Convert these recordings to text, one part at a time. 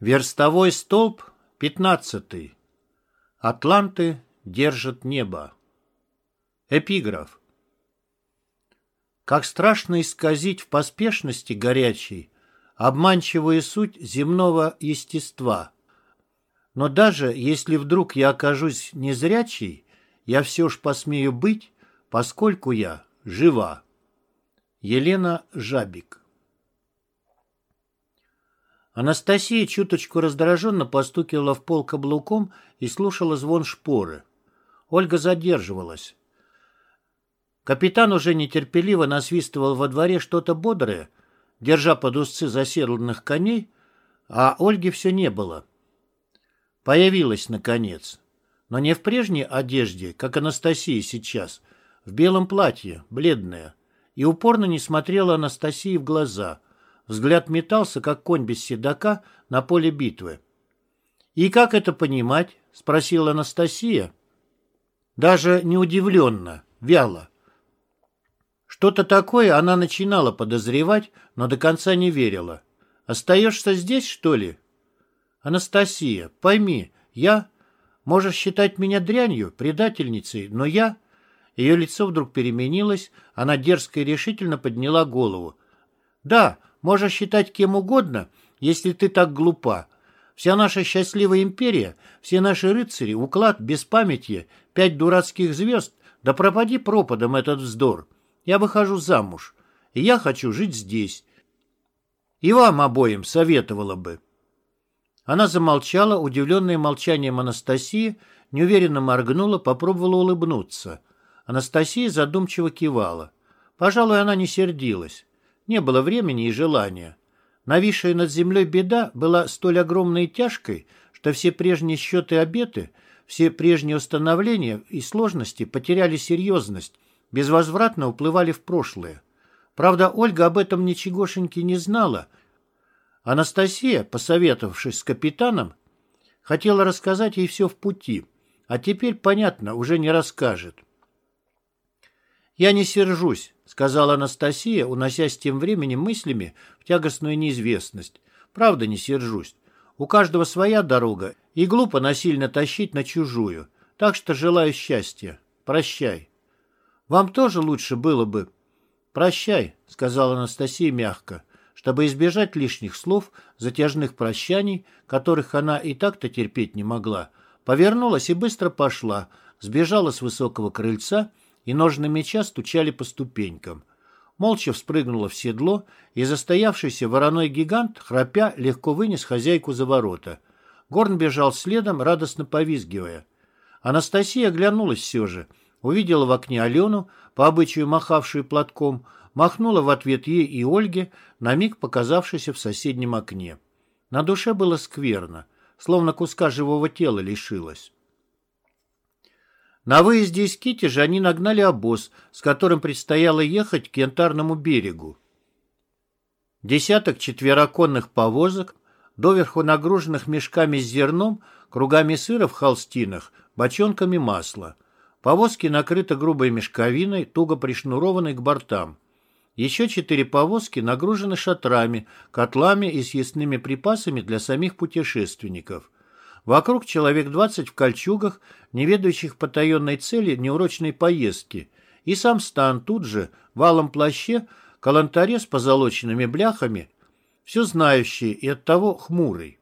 Верстовой столб, пятнадцатый. Атланты держат небо. Эпиграф. Как страшно исказить в поспешности горячей обманчивую суть земного естества. Но даже если вдруг я окажусь незрячей, я все ж посмею быть, поскольку я жива. Елена Жабик Анастасия чуточку раздраженно постукивала в пол каблуком и слушала звон шпоры. Ольга задерживалась. Капитан уже нетерпеливо насвистывал во дворе что-то бодрое, держа под узцы заседланных коней, а Ольги все не было. Появилась, наконец. Но не в прежней одежде, как Анастасия сейчас, в белом платье, бледная, и упорно не смотрела Анастасии в глаза — Взгляд метался, как конь без седока на поле битвы. «И как это понимать?» — спросила Анастасия. Даже не удивленно, вяло. Что-то такое она начинала подозревать, но до конца не верила. «Остаешься здесь, что ли?» «Анастасия, пойми, я... Можешь считать меня дрянью, предательницей, но я...» Ее лицо вдруг переменилось, она дерзко и решительно подняла голову. «Да, Можешь считать кем угодно, если ты так глупа. Вся наша счастливая империя, все наши рыцари, уклад без памяти, пять дурацких звезд, да пропади пропадом этот вздор. Я выхожу замуж, и я хочу жить здесь. И вам обоим советовала бы». Она замолчала, удивленная молчанием Анастасии, неуверенно моргнула, попробовала улыбнуться. Анастасия задумчиво кивала. Пожалуй, она не сердилась. Не было времени и желания. Нависшая над землей беда была столь огромной и тяжкой, что все прежние счеты и обеты, все прежние установления и сложности потеряли серьезность, безвозвратно уплывали в прошлое. Правда, Ольга об этом ничегошеньки не знала. Анастасия, посоветовавшись с капитаном, хотела рассказать ей все в пути, а теперь, понятно, уже не расскажет. «Я не сержусь», — сказала Анастасия, уносясь тем временем мыслями в тягостную неизвестность. «Правда не сержусь. У каждого своя дорога, и глупо насильно тащить на чужую. Так что желаю счастья. Прощай». «Вам тоже лучше было бы...» «Прощай», — сказала Анастасия мягко, чтобы избежать лишних слов, затяжных прощаний, которых она и так-то терпеть не могла, повернулась и быстро пошла, сбежала с высокого крыльца и ножны меча стучали по ступенькам. Молча вспрыгнула в седло, и застоявшийся вороной гигант, храпя, легко вынес хозяйку за ворота. Горн бежал следом, радостно повизгивая. Анастасия оглянулась все же, увидела в окне Алену, по обычаю махавшую платком, махнула в ответ ей и Ольге, на миг показавшейся в соседнем окне. На душе было скверно, словно куска живого тела лишилась. На выезде из Китежа они нагнали обоз, с которым предстояло ехать к Янтарному берегу. Десяток четвероконных повозок, доверху нагруженных мешками с зерном, кругами сыра в холстинах, бочонками масла. Повозки накрыты грубой мешковиной, туго пришнурованной к бортам. Еще четыре повозки нагружены шатрами, котлами и съестными припасами для самих путешественников – Вокруг человек двадцать в кольчугах, не ведающих потаенной цели неурочной поездки, и сам стан тут же, в алом плаще, калантаре с позолоченными бляхами, все знающий и оттого хмурый.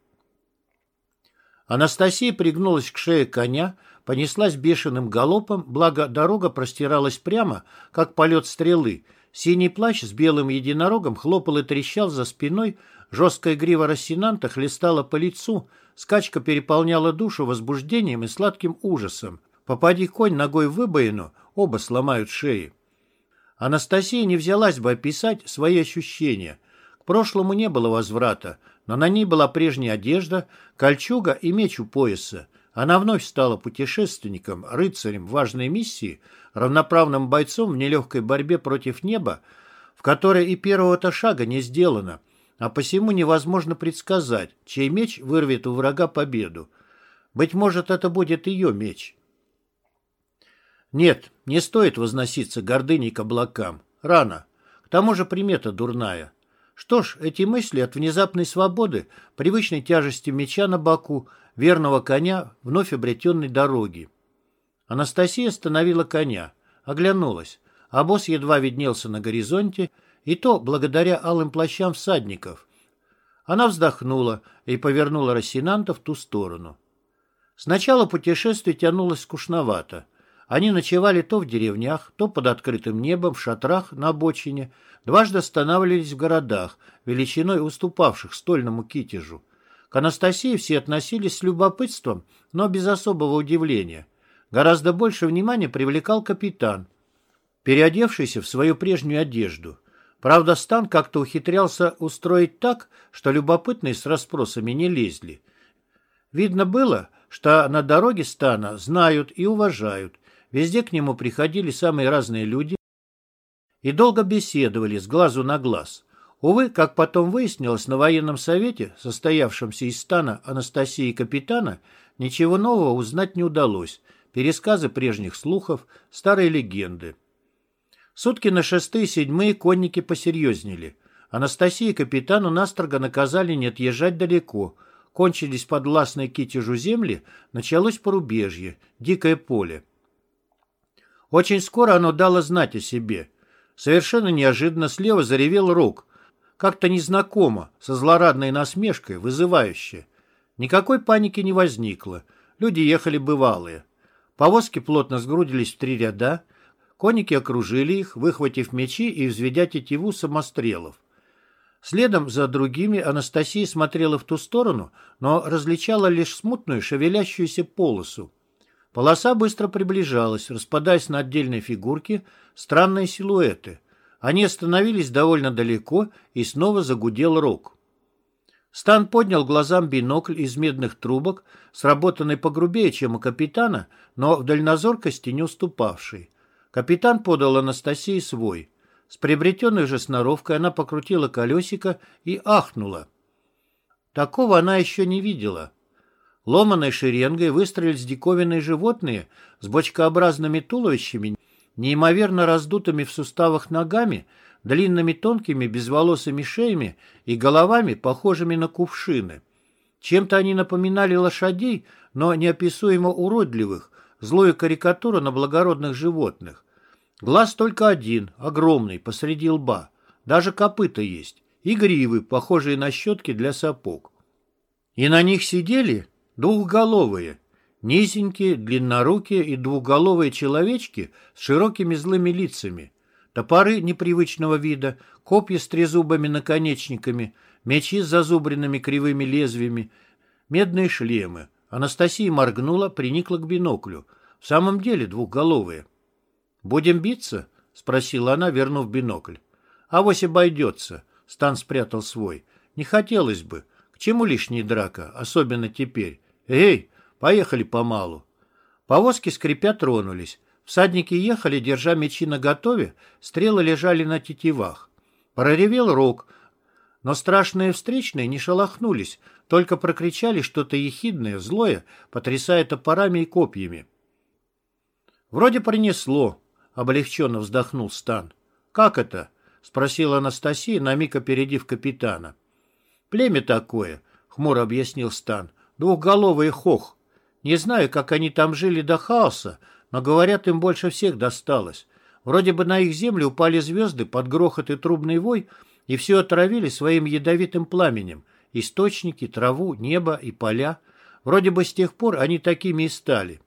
Анастасия пригнулась к шее коня, понеслась бешеным галопом, благо дорога простиралась прямо, как полет стрелы. Синий плащ с белым единорогом хлопал и трещал за спиной, жесткая грива рассенанта хлестала по лицу — Скачка переполняла душу возбуждением и сладким ужасом. Попади конь ногой в выбоину, оба сломают шеи. Анастасия не взялась бы описать свои ощущения. К прошлому не было возврата, но на ней была прежняя одежда, кольчуга и меч у пояса. Она вновь стала путешественником, рыцарем важной миссии, равноправным бойцом в нелегкой борьбе против неба, в которой и первого-то шага не сделано, а посему невозможно предсказать, чей меч вырвет у врага победу. Быть может, это будет ее меч. Нет, не стоит возноситься гордыней к облакам. Рано. К тому же примета дурная. Что ж, эти мысли от внезапной свободы, привычной тяжести меча на боку, верного коня, вновь обретенной дороги. Анастасия остановила коня, оглянулась. А босс едва виднелся на горизонте, и то благодаря алым плащам всадников. Она вздохнула и повернула Рассенанта в ту сторону. Сначала путешествие тянулось скучновато. Они ночевали то в деревнях, то под открытым небом, в шатрах на обочине, дважды останавливались в городах, величиной уступавших стольному китежу. К Анастасии все относились с любопытством, но без особого удивления. Гораздо больше внимания привлекал капитан, переодевшийся в свою прежнюю одежду. Правда, Стан как-то ухитрялся устроить так, что любопытные с расспросами не лезли. Видно было, что на дороге Стана знают и уважают. Везде к нему приходили самые разные люди и долго беседовали с глазу на глаз. Увы, как потом выяснилось на военном совете, состоявшемся из Стана, Анастасии капитана, ничего нового узнать не удалось. Пересказы прежних слухов, старые легенды. Сутки на шестые седьмые конники посерьезнели. Анастасии и капитану настрого наказали не отъезжать далеко. Кончились подвластные китежу земли, началось порубежье, дикое поле. Очень скоро оно дало знать о себе. Совершенно неожиданно слева заревел рог, как-то незнакомо, со злорадной насмешкой, вызывающе. Никакой паники не возникло. Люди ехали бывалые. Повозки плотно сгрудились в три ряда. Конники окружили их, выхватив мечи и взведя тетиву самострелов. Следом за другими Анастасия смотрела в ту сторону, но различала лишь смутную шевелящуюся полосу. Полоса быстро приближалась, распадаясь на отдельные фигурки, странные силуэты. Они остановились довольно далеко, и снова загудел рог. Стан поднял глазам бинокль из медных трубок, сработанный погрубее, чем у капитана, но в дальнозоркости не уступавший. Капитан подал Анастасии свой. С приобретенной же сноровкой она покрутила колесико и ахнула. Такого она еще не видела. Ломаной шеренгой выстроились диковинные животные с бочкообразными туловищами, неимоверно раздутыми в суставах ногами, длинными тонкими безволосыми шеями и головами, похожими на кувшины. Чем-то они напоминали лошадей, но неописуемо уродливых, злую карикатуру на благородных животных. Глаз только один, огромный, посреди лба. Даже копыта есть. И гривы, похожие на щетки для сапог. И на них сидели двухголовые, низенькие, длиннорукие и двухголовые человечки с широкими злыми лицами – топоры непривычного вида, копья с трезубыми наконечниками, мечи с зазубренными кривыми лезвиями, медные шлемы. Анастасия моргнула, приникла к биноклю. В самом деле двухголовые. «Будем биться?» — спросила она, вернув бинокль. «Авось обойдется», — Стан спрятал свой. «Не хотелось бы. К чему лишняя драка, особенно теперь? Эй, поехали помалу». Повозки скрипя тронулись. Всадники ехали, держа мечи наготове, стрелы лежали на тетивах. Проревел рог, но страшные встречные не шелохнулись, только прокричали что-то ехидное, злое, потрясая топорами и копьями. «Вроде принесло», — облегченно вздохнул Стан. «Как это?» — спросила Анастасия, на миг опередив капитана. «Племя такое», — хмуро объяснил Стан. «Двухголовый хох. Не знаю, как они там жили до хаоса, но, говорят, им больше всех досталось. Вроде бы на их землю упали звезды под грохот и трубный вой, и все отравили своим ядовитым пламенем. Источники, траву, небо и поля. Вроде бы с тех пор они такими и стали.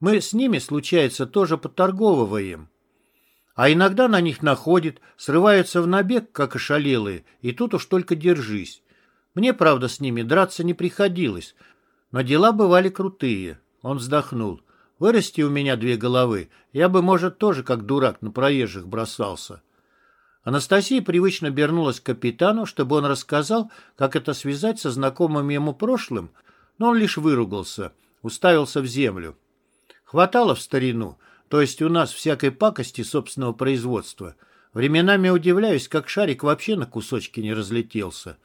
Мы с ними, случается, тоже поторговываем. А иногда на них находят, срываются в набег, как ошалелые, и тут уж только держись. Мне, правда, с ними драться не приходилось, но дела бывали крутые. Он вздохнул. «Вырасти у меня две головы, я бы, может, тоже как дурак на проезжих бросался». Анастасия привычно обернулась к капитану, чтобы он рассказал, как это связать со знакомым ему прошлым, но он лишь выругался, уставился в землю. Хватало в старину, то есть у нас всякой пакости собственного производства. Временами удивляюсь, как шарик вообще на кусочки не разлетелся.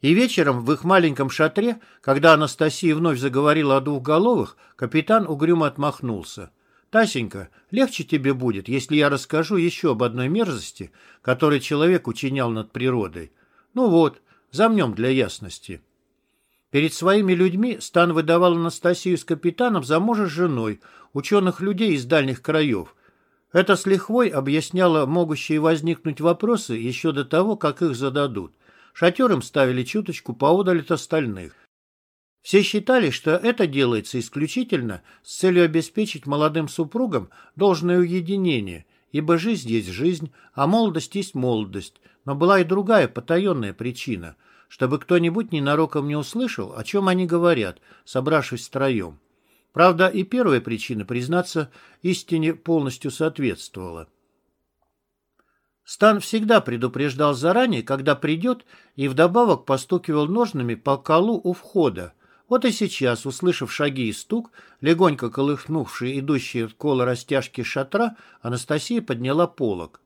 И вечером в их маленьком шатре, когда Анастасия вновь заговорила о двухголовых, капитан угрюмо отмахнулся. Тасенька, легче тебе будет, если я расскажу еще об одной мерзости, которую человек учинял над природой. Ну вот, замнем для ясности. Перед своими людьми Стан выдавал Анастасию с капитаном за мужа с женой, ученых людей из дальних краев. Это с лихвой объясняло могущие возникнуть вопросы еще до того, как их зададут. Шатер им ставили чуточку поодаль от остальных. Все считали, что это делается исключительно с целью обеспечить молодым супругам должное уединение, ибо жизнь есть жизнь, а молодость есть молодость. Но была и другая потаенная причина, чтобы кто-нибудь ненароком не услышал, о чем они говорят, собравшись втроем. Правда, и первая причина, признаться, истине полностью соответствовала. Стан всегда предупреждал заранее, когда придет, и вдобавок постукивал ножными по колу у входа. Вот и сейчас, услышав шаги и стук, легонько колыхнувшие идущие в коло растяжки шатра, Анастасия подняла полог.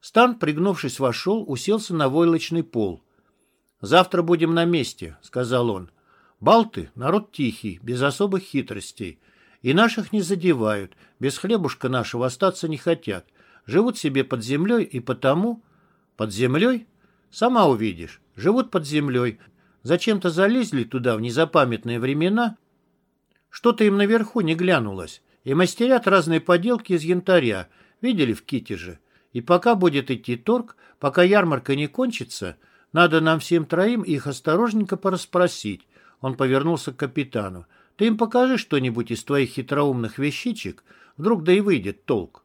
Стан, пригнувшись, вошел, уселся на войлочный пол. «Завтра будем на месте», — сказал он. Балты — народ тихий, без особых хитростей. И наших не задевают, без хлебушка нашего остаться не хотят. Живут себе под землей и потому... Под землей? Сама увидишь. Живут под землей. Зачем-то залезли туда в незапамятные времена. Что-то им наверху не глянулось. И мастерят разные поделки из янтаря. Видели в Китеже? И пока будет идти торг, пока ярмарка не кончится, надо нам всем троим их осторожненько порасспросить, он повернулся к капитану. «Ты им покажи что-нибудь из твоих хитроумных вещичек. Вдруг да и выйдет толк».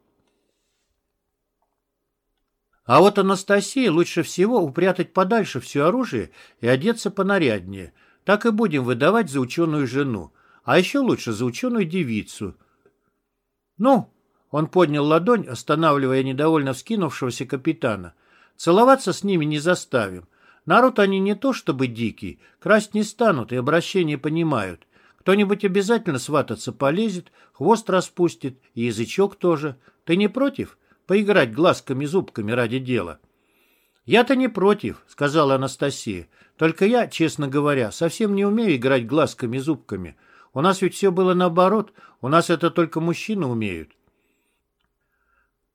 А вот Анастасии лучше всего упрятать подальше все оружие и одеться понаряднее. Так и будем выдавать за ученую жену. А еще лучше за ученую девицу. «Ну!» — он поднял ладонь, останавливая недовольно вскинувшегося капитана. «Целоваться с ними не заставим. Народ они не то чтобы дикий, красть не станут и обращение понимают. Кто-нибудь обязательно свататься полезет, хвост распустит, и язычок тоже. Ты не против? Поиграть глазками-зубками ради дела. «Я-то не против», — сказала Анастасия. «Только я, честно говоря, совсем не умею играть глазками-зубками. У нас ведь все было наоборот, у нас это только мужчины умеют».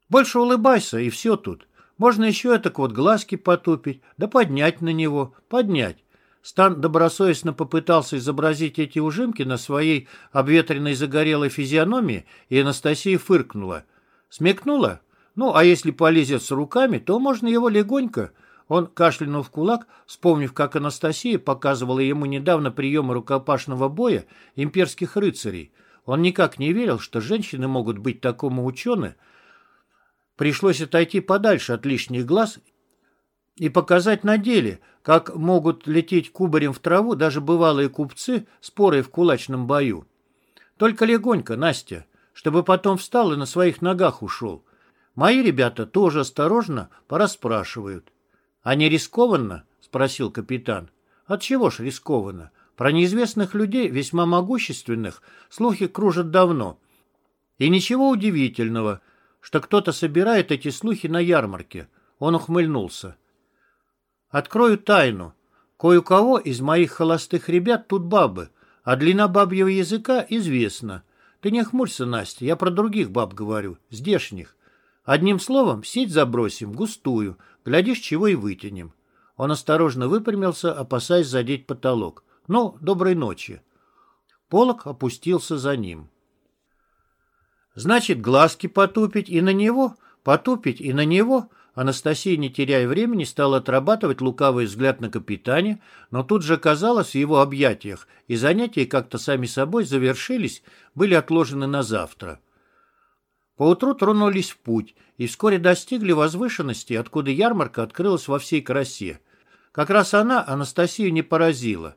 «Больше улыбайся, и все тут. Можно еще так вот глазки потупить, да поднять на него, поднять. Стан добросовестно попытался изобразить эти ужимки на своей обветренной загорелой физиономии, и Анастасия фыркнула. Смекнула? Ну, а если полезет с руками, то можно его легонько... Он кашлянул в кулак, вспомнив, как Анастасия показывала ему недавно приемы рукопашного боя имперских рыцарей. Он никак не верил, что женщины могут быть такому учены, Пришлось отойти подальше от лишних глаз и показать на деле, как могут лететь кубарем в траву даже бывалые купцы, споры в кулачном бою. Только легонько, Настя, чтобы потом встал и на своих ногах ушел. Мои ребята тоже осторожно порасспрашивают. — А не рискованно? — спросил капитан. — От чего ж рискованно? Про неизвестных людей, весьма могущественных, слухи кружат давно. И ничего удивительного, что кто-то собирает эти слухи на ярмарке. Он ухмыльнулся. Открою тайну. Кое-у-кого из моих холостых ребят тут бабы, а длина бабьего языка известна. Ты не хмурься, Настя, я про других баб говорю, здешних. Одним словом, сеть забросим, густую, глядишь, чего и вытянем. Он осторожно выпрямился, опасаясь задеть потолок. Ну, доброй ночи. Полок опустился за ним. Значит, глазки потупить и на него, потупить и на него. Анастасия, не теряя времени, стала отрабатывать лукавый взгляд на капитане, но тут же оказалась в его объятиях, и занятия как-то сами собой завершились, были отложены на завтра. Поутру тронулись в путь и вскоре достигли возвышенности, откуда ярмарка открылась во всей красе. Как раз она Анастасию не поразила.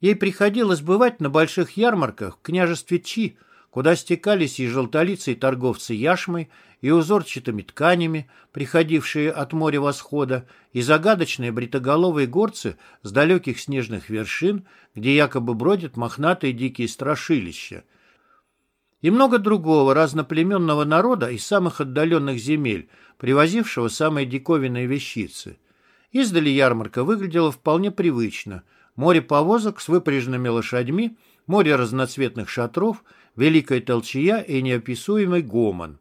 Ей приходилось бывать на больших ярмарках в княжестве Чи, куда стекались и желтолицые торговцы яшмой, и узорчатыми тканями, приходившие от моря восхода, и загадочные бритоголовые горцы с далеких снежных вершин, где якобы бродят мохнатые дикие страшилища. И много другого разноплеменного народа из самых отдаленных земель, привозившего самые диковинные вещицы. Издали ярмарка выглядела вполне привычно. Море повозок с выпряженными лошадьми, море разноцветных шатров – великая толчья и неописуемый гомон.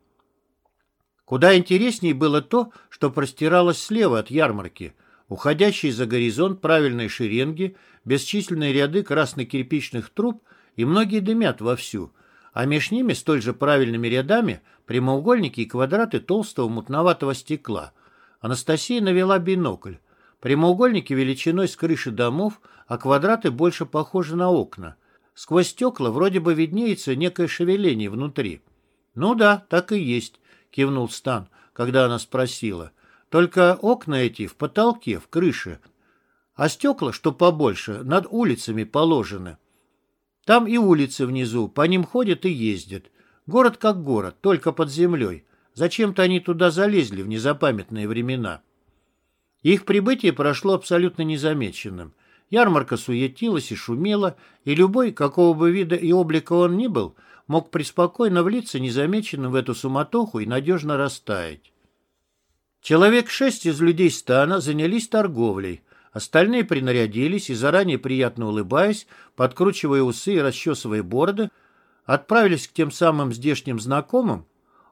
Куда интереснее было то, что простиралось слева от ярмарки, уходящие за горизонт правильные шеренги, бесчисленные ряды красно-кирпичных труб и многие дымят вовсю, а меж ними столь же правильными рядами прямоугольники и квадраты толстого мутноватого стекла. Анастасия навела бинокль. Прямоугольники величиной с крыши домов, а квадраты больше похожи на окна. Сквозь стекла вроде бы виднеется некое шевеление внутри. «Ну да, так и есть», — кивнул Стан, когда она спросила. «Только окна эти в потолке, в крыше, а стекла, что побольше, над улицами положены. Там и улицы внизу, по ним ходят и ездят. Город как город, только под землей. Зачем-то они туда залезли в незапамятные времена». Их прибытие прошло абсолютно незамеченным. Ярмарка суетилась и шумела, и любой, какого бы вида и облика он ни был, мог преспокойно влиться незамеченным в эту суматоху и надежно растаять. Человек шесть из людей стана занялись торговлей. Остальные принарядились и, заранее приятно улыбаясь, подкручивая усы и расчесывая бороды, отправились к тем самым здешним знакомым,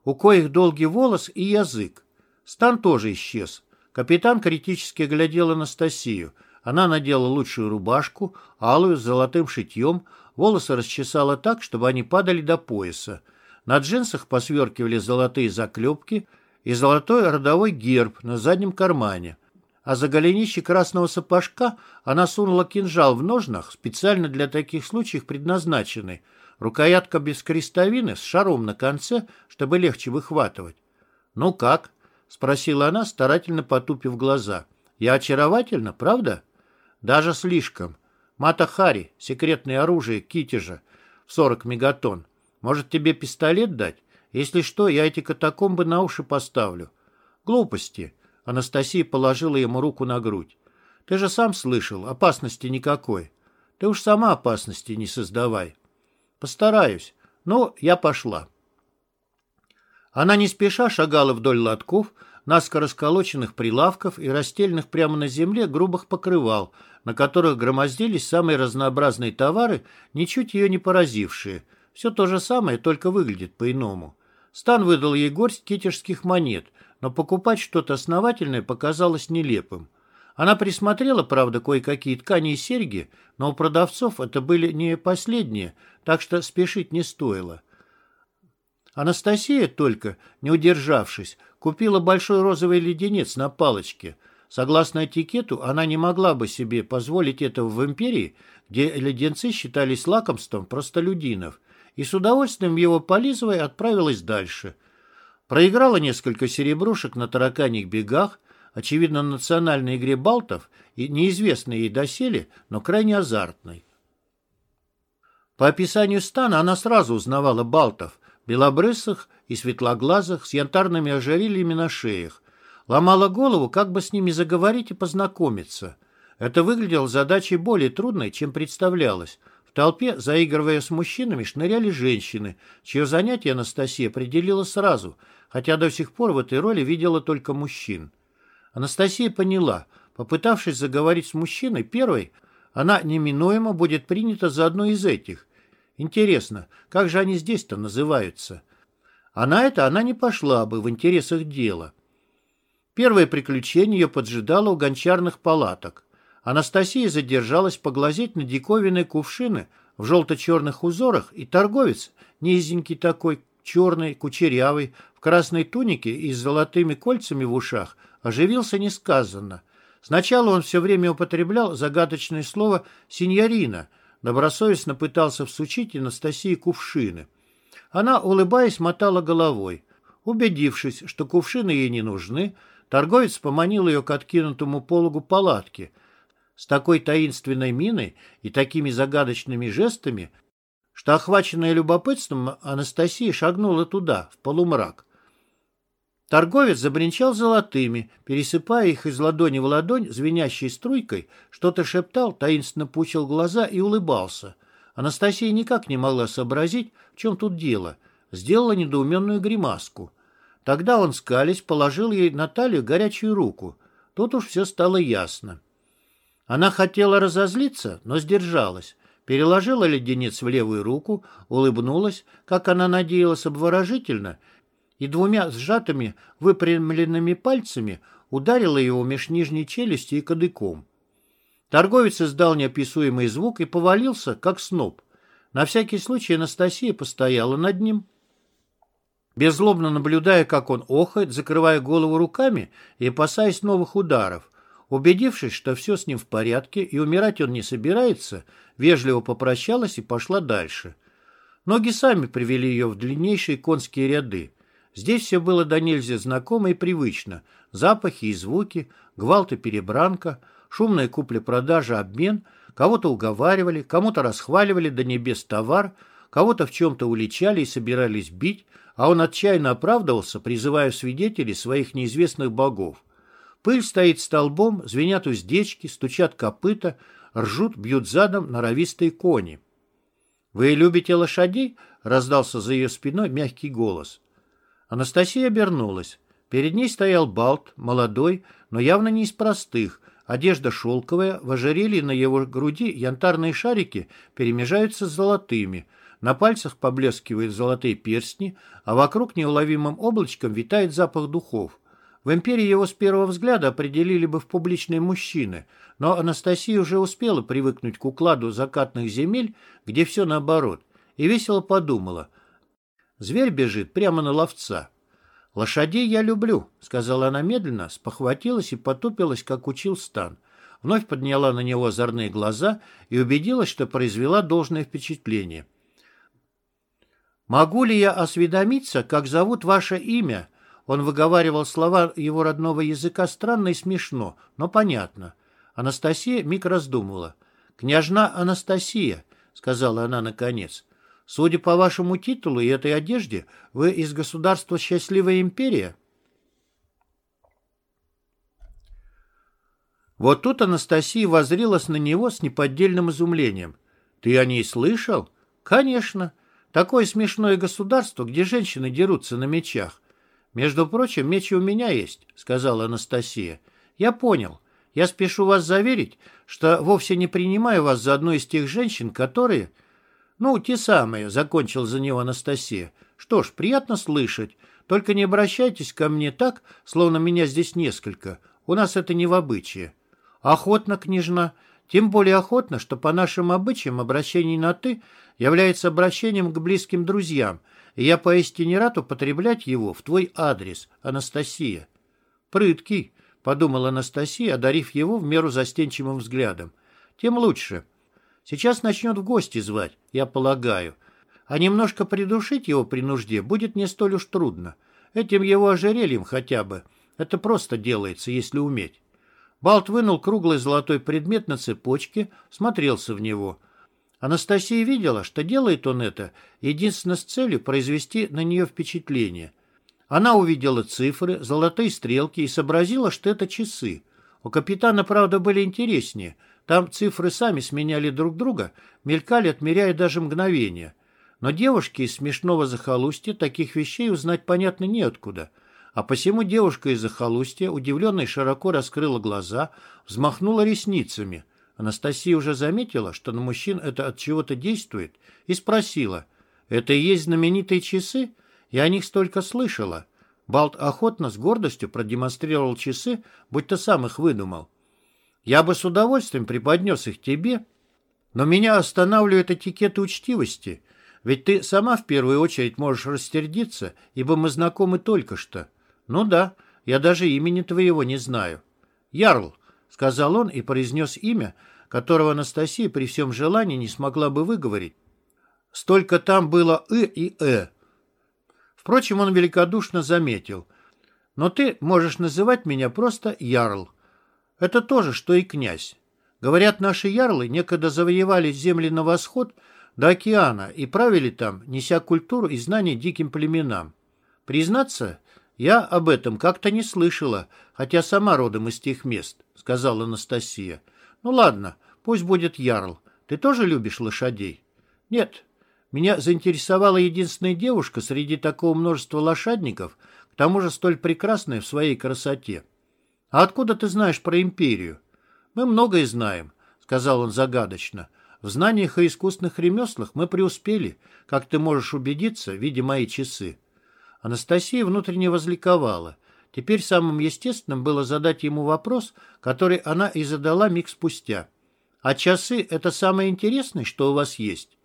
у коих долгий волос и язык. Стан тоже исчез. Капитан критически глядел Анастасию. Она надела лучшую рубашку, алую, с золотым шитьем, волосы расчесала так, чтобы они падали до пояса. На джинсах посверкивали золотые заклепки и золотой родовой герб на заднем кармане. А за голенище красного сапожка она сунула кинжал в ножнах, специально для таких случаев предназначенный. Рукоятка без крестовины с шаром на конце, чтобы легче выхватывать. «Ну как?» — спросила она, старательно потупив глаза. «Я очаровательна, правда?» «Даже слишком. Мата Хари, секретное оружие Китежа, в 40 мегатонн. Может, тебе пистолет дать? Если что, я эти катакомбы на уши поставлю». «Глупости». Анастасия положила ему руку на грудь. «Ты же сам слышал, опасности никакой. Ты уж сама опасности не создавай». «Постараюсь. Ну, я пошла». Она не спеша шагала вдоль лотков, наскоро сколоченных прилавков и расстеленных прямо на земле грубых покрывал, на которых громоздились самые разнообразные товары, ничуть ее не поразившие. Все то же самое, только выглядит по-иному. Стан выдал ей горсть китежских монет, но покупать что-то основательное показалось нелепым. Она присмотрела, правда, кое-какие ткани и серьги, но у продавцов это были не последние, так что спешить не стоило. Анастасия только, не удержавшись, купила большой розовый леденец на палочке. Согласно этикету, она не могла бы себе позволить этого в империи, где леденцы считались лакомством простолюдинов, и с удовольствием его полизывая отправилась дальше. Проиграла несколько серебрушек на тараканьих бегах, очевидно, национальной игре балтов, и неизвестной ей доселе, но крайне азартной. По описанию стана она сразу узнавала балтов, белобрысых и светлоглазых, с янтарными ожерельями на шеях. Ломала голову, как бы с ними заговорить и познакомиться. Это выглядело задачей более трудной, чем представлялось. В толпе, заигрывая с мужчинами, шныряли женщины, чье занятие Анастасия определила сразу, хотя до сих пор в этой роли видела только мужчин. Анастасия поняла, попытавшись заговорить с мужчиной первой, она неминуемо будет принята за одну из этих – Интересно, как же они здесь-то называются? А на это она не пошла бы в интересах дела. Первое приключение ее поджидало у гончарных палаток. Анастасия задержалась поглазеть на диковинные кувшины в желто-черных узорах, и торговец, низенький такой, черный, кучерявый, в красной тунике и с золотыми кольцами в ушах, оживился несказанно. Сначала он все время употреблял загадочное слово «синьорина», Добросовестно пытался всучить Анастасии кувшины. Она, улыбаясь, мотала головой. Убедившись, что кувшины ей не нужны, торговец поманил ее к откинутому пологу палатки. С такой таинственной миной и такими загадочными жестами, что, охваченная любопытством, Анастасия шагнула туда, в полумрак. Торговец забринчал золотыми, пересыпая их из ладони в ладонь звенящей струйкой, что-то шептал, таинственно пучил глаза и улыбался. Анастасия никак не могла сообразить, в чем тут дело. Сделала недоуменную гримаску. Тогда он, скались, положил ей на талию горячую руку. Тут уж все стало ясно. Она хотела разозлиться, но сдержалась. переложила леденец в левую руку, улыбнулась, как она надеялась, обворожительно, и двумя сжатыми выпрямленными пальцами ударила его меж нижней челюсти и кадыком. Торговец издал неописуемый звук и повалился, как сноп. На всякий случай Анастасия постояла над ним, беззлобно наблюдая, как он охает, закрывая голову руками и опасаясь новых ударов. Убедившись, что все с ним в порядке и умирать он не собирается, вежливо попрощалась и пошла дальше. Ноги сами привели ее в длиннейшие конские ряды. Здесь все было до нельзя знакомо и привычно. Запахи и звуки, гвалт и перебранка, шумная купля-продажа, обмен. Кого-то уговаривали, кому-то расхваливали до небес товар, кого-то в чем-то уличали и собирались бить, а он отчаянно оправдывался, призывая свидетелей своих неизвестных богов. Пыль стоит столбом, звенят уздечки, стучат копыта, ржут, бьют задом норовистые кони. «Вы любите лошадей?» — раздался за ее спиной мягкий голос. Анастасия обернулась. Перед ней стоял Балт, молодой, но явно не из простых. Одежда шелковая, в ожерелье на его груди янтарные шарики перемежаются с золотыми. На пальцах поблескивают золотые перстни, а вокруг неуловимым облачком витает запах духов. В империи его с первого взгляда определили бы в публичные мужчины, но Анастасия уже успела привыкнуть к укладу закатных земель, где все наоборот, и весело подумала – Зверь бежит прямо на ловца. «Лошадей я люблю», — сказала она медленно, спохватилась и потупилась, как учил Стан. Вновь подняла на него озорные глаза и убедилась, что произвела должное впечатление. «Могу ли я осведомиться, как зовут ваше имя?» Он выговаривал слова его родного языка странно и смешно, но понятно. Анастасия миг раздумывала. «Княжна Анастасия», — сказала она наконец. Судя по вашему титулу и этой одежде, вы из государства «Счастливая империя»?» Вот тут Анастасия возрилась на него с неподдельным изумлением. «Ты о ней слышал?» «Конечно. Такое смешное государство, где женщины дерутся на мечах. Между прочим, меч у меня есть», — сказала Анастасия. «Я понял. Я спешу вас заверить, что вовсе не принимаю вас за одну из тех женщин, которые...» «Ну, те самые», — закончил за него Анастасия. «Что ж, приятно слышать. Только не обращайтесь ко мне так, словно меня здесь несколько. У нас это не в обычае». «Охотно, княжна. Тем более охотно, что по нашим обычаям обращение на «ты» является обращением к близким друзьям, и я поистине рад употреблять его в твой адрес, Анастасия». «Прыткий», — подумала Анастасия, одарив его в меру застенчивым взглядом. «Тем лучше». Сейчас начнет в гости звать, я полагаю. А немножко придушить его при нужде будет не столь уж трудно. Этим его ожерельем хотя бы. Это просто делается, если уметь. Балт вынул круглый золотой предмет на цепочке, смотрелся в него. Анастасия видела, что делает он это единственно с целью произвести на нее впечатление. Она увидела цифры, золотые стрелки и сообразила, что это часы. У капитана, правда, были интереснее – там цифры сами сменяли друг друга, мелькали, отмеряя даже мгновения. Но девушке из смешного захолустья таких вещей узнать, понятно, неоткуда. А посему девушка из захолустья, удивленная широко раскрыла глаза, взмахнула ресницами. Анастасия уже заметила, что на мужчин это от чего-то действует, и спросила, «Это и есть знаменитые часы? Я о них столько слышала». Балт охотно с гордостью продемонстрировал часы, будто сам их выдумал. Я бы с удовольствием преподнес их тебе, но меня останавливает этикет учтивости, ведь ты сама в первую очередь можешь растердиться, ибо мы знакомы только что. Ну да, я даже имени твоего не знаю. Ярл, — сказал он и произнес имя, которого Анастасия при всем желании не смогла бы выговорить. Столько там было «ы» и «э». Впрочем, он великодушно заметил. Но ты можешь называть меня просто Ярл. Это тоже, что и князь. Говорят, наши ярлы некогда завоевали земли на восход до океана и правили там, неся культуру и знания диким племенам. Признаться, я об этом как-то не слышала, хотя сама родом из тех мест, сказала Анастасия. Ну ладно, пусть будет ярл. Ты тоже любишь лошадей? Нет. Меня заинтересовала единственная девушка среди такого множества лошадников, к тому же столь прекрасная в своей красоте. «А откуда ты знаешь про империю?» «Мы многое знаем», — сказал он загадочно. В знаниях и искусных ремеслах мы преуспели, как ты можешь убедиться, видя мои часы. Анастасия внутренне возликовала. Теперь самым естественным было задать ему вопрос, который она и задала миг спустя. «А часы — это самое интересное, что у вас есть?»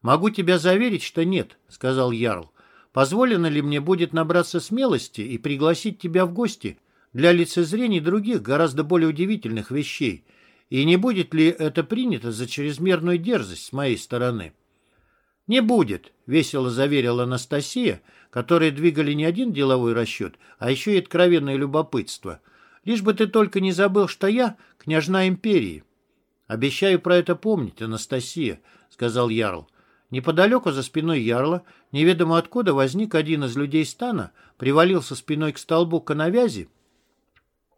«Могу тебя заверить, что нет», — сказал Ярл. «Позволено ли мне будет набраться смелости и пригласить тебя в гости для лицезрений других, гораздо более удивительных вещей, и не будет ли это принято за чрезмерную дерзость с моей стороны? «Не будет», — весело заверила Анастасия, которые двигали не один деловой расчет, а еще и откровенное любопытство. «Лишь бы ты только не забыл, что я княжна империи». «Обещаю про это помнить, Анастасия», — сказал Ярл. Неподалеку за спиной Ярла, неведомо откуда, возник один из людей стана, привалился спиной к столбу коновязи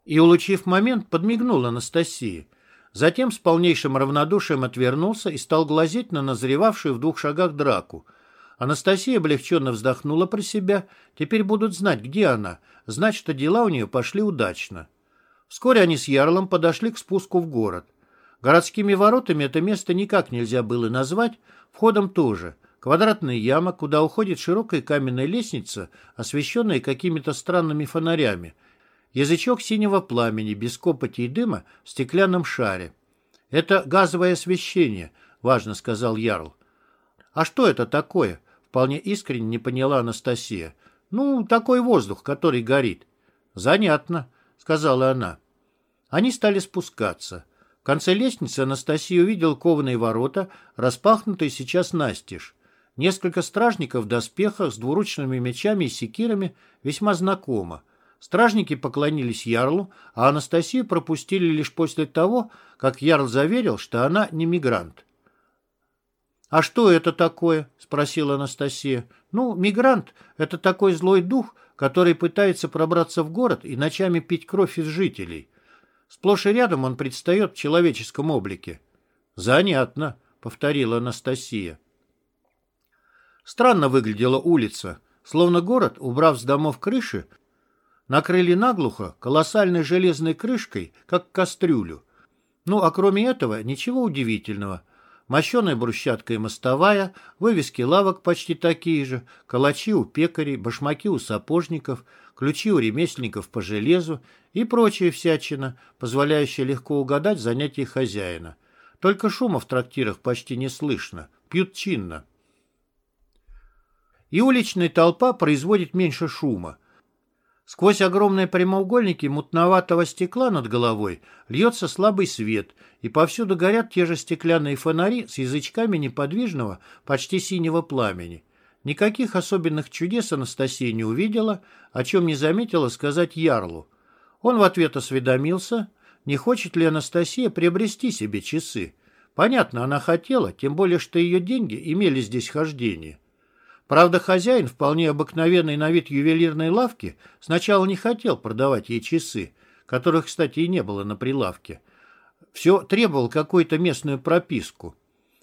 и, улучив момент, подмигнул Анастасии. Затем с полнейшим равнодушием отвернулся и стал глазеть на назревавшую в двух шагах драку. Анастасия облегченно вздохнула про себя. Теперь будут знать, где она, знать, что дела у нее пошли удачно. Вскоре они с Ярлом подошли к спуску в город. Городскими воротами это место никак нельзя было назвать, входом тоже. Квадратная яма, куда уходит широкая каменная лестница, освещенная какими-то странными фонарями – Язычок синего пламени, без копоти и дыма, в стеклянном шаре. «Это газовое освещение», — важно сказал Ярл. «А что это такое?» — вполне искренне не поняла Анастасия. «Ну, такой воздух, который горит». «Занятно», — сказала она. Они стали спускаться. В конце лестницы Анастасия увидел кованые ворота, распахнутые сейчас настежь. Несколько стражников в доспехах с двуручными мечами и секирами весьма знакомо. Стражники поклонились Ярлу, а Анастасию пропустили лишь после того, как Ярл заверил, что она не мигрант. «А что это такое?» — спросила Анастасия. «Ну, мигрант — это такой злой дух, который пытается пробраться в город и ночами пить кровь из жителей. Сплошь и рядом он предстает в человеческом облике». «Занятно», — повторила Анастасия. Странно выглядела улица, словно город, убрав с домов крыши, накрыли наглухо колоссальной железной крышкой, как кастрюлю. Ну, а кроме этого, ничего удивительного. Мощеная брусчаткой мостовая, вывески лавок почти такие же, калачи у пекарей, башмаки у сапожников, ключи у ремесленников по железу и прочая всячина, позволяющая легко угадать занятия хозяина. Только шума в трактирах почти не слышно, пьют чинно. И уличная толпа производит меньше шума, Сквозь огромные прямоугольники мутноватого стекла над головой льется слабый свет, и повсюду горят те же стеклянные фонари с язычками неподвижного, почти синего пламени. Никаких особенных чудес Анастасия не увидела, о чем не заметила сказать Ярлу. Он в ответ осведомился, не хочет ли Анастасия приобрести себе часы. Понятно, она хотела, тем более, что ее деньги имели здесь хождение. Правда, хозяин вполне обыкновенной на вид ювелирной лавки сначала не хотел продавать ей часы, которых, кстати, и не было на прилавке. Все требовал какую-то местную прописку.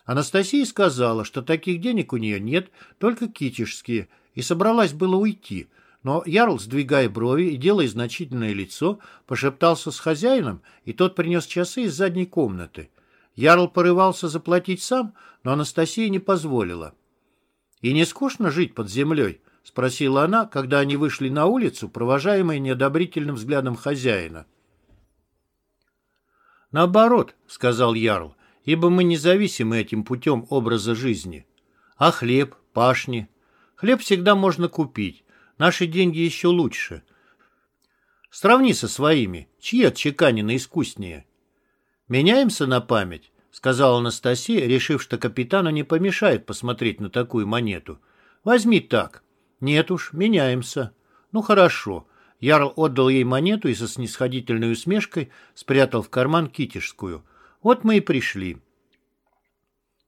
Анастасия сказала, что таких денег у нее нет, только китежские, и собралась было уйти. Но Ярл, сдвигая брови и делая значительное лицо, пошептался с хозяином, и тот принес часы из задней комнаты. Ярл порывался заплатить сам, но Анастасия не позволила. «И не скучно жить под землей?» — спросила она, когда они вышли на улицу, провожаемые неодобрительным взглядом хозяина. «Наоборот», — сказал Ярл, — «ибо мы независимы этим путем образа жизни. А хлеб, пашни? Хлеб всегда можно купить. Наши деньги еще лучше. Сравни со своими. Чьи отчеканены искуснее? Меняемся на память? Сказала Анастасия, решив, что капитану не помешает посмотреть на такую монету. «Возьми так». «Нет уж, меняемся». «Ну, хорошо». Ярл отдал ей монету и со снисходительной усмешкой спрятал в карман китежскую. «Вот мы и пришли».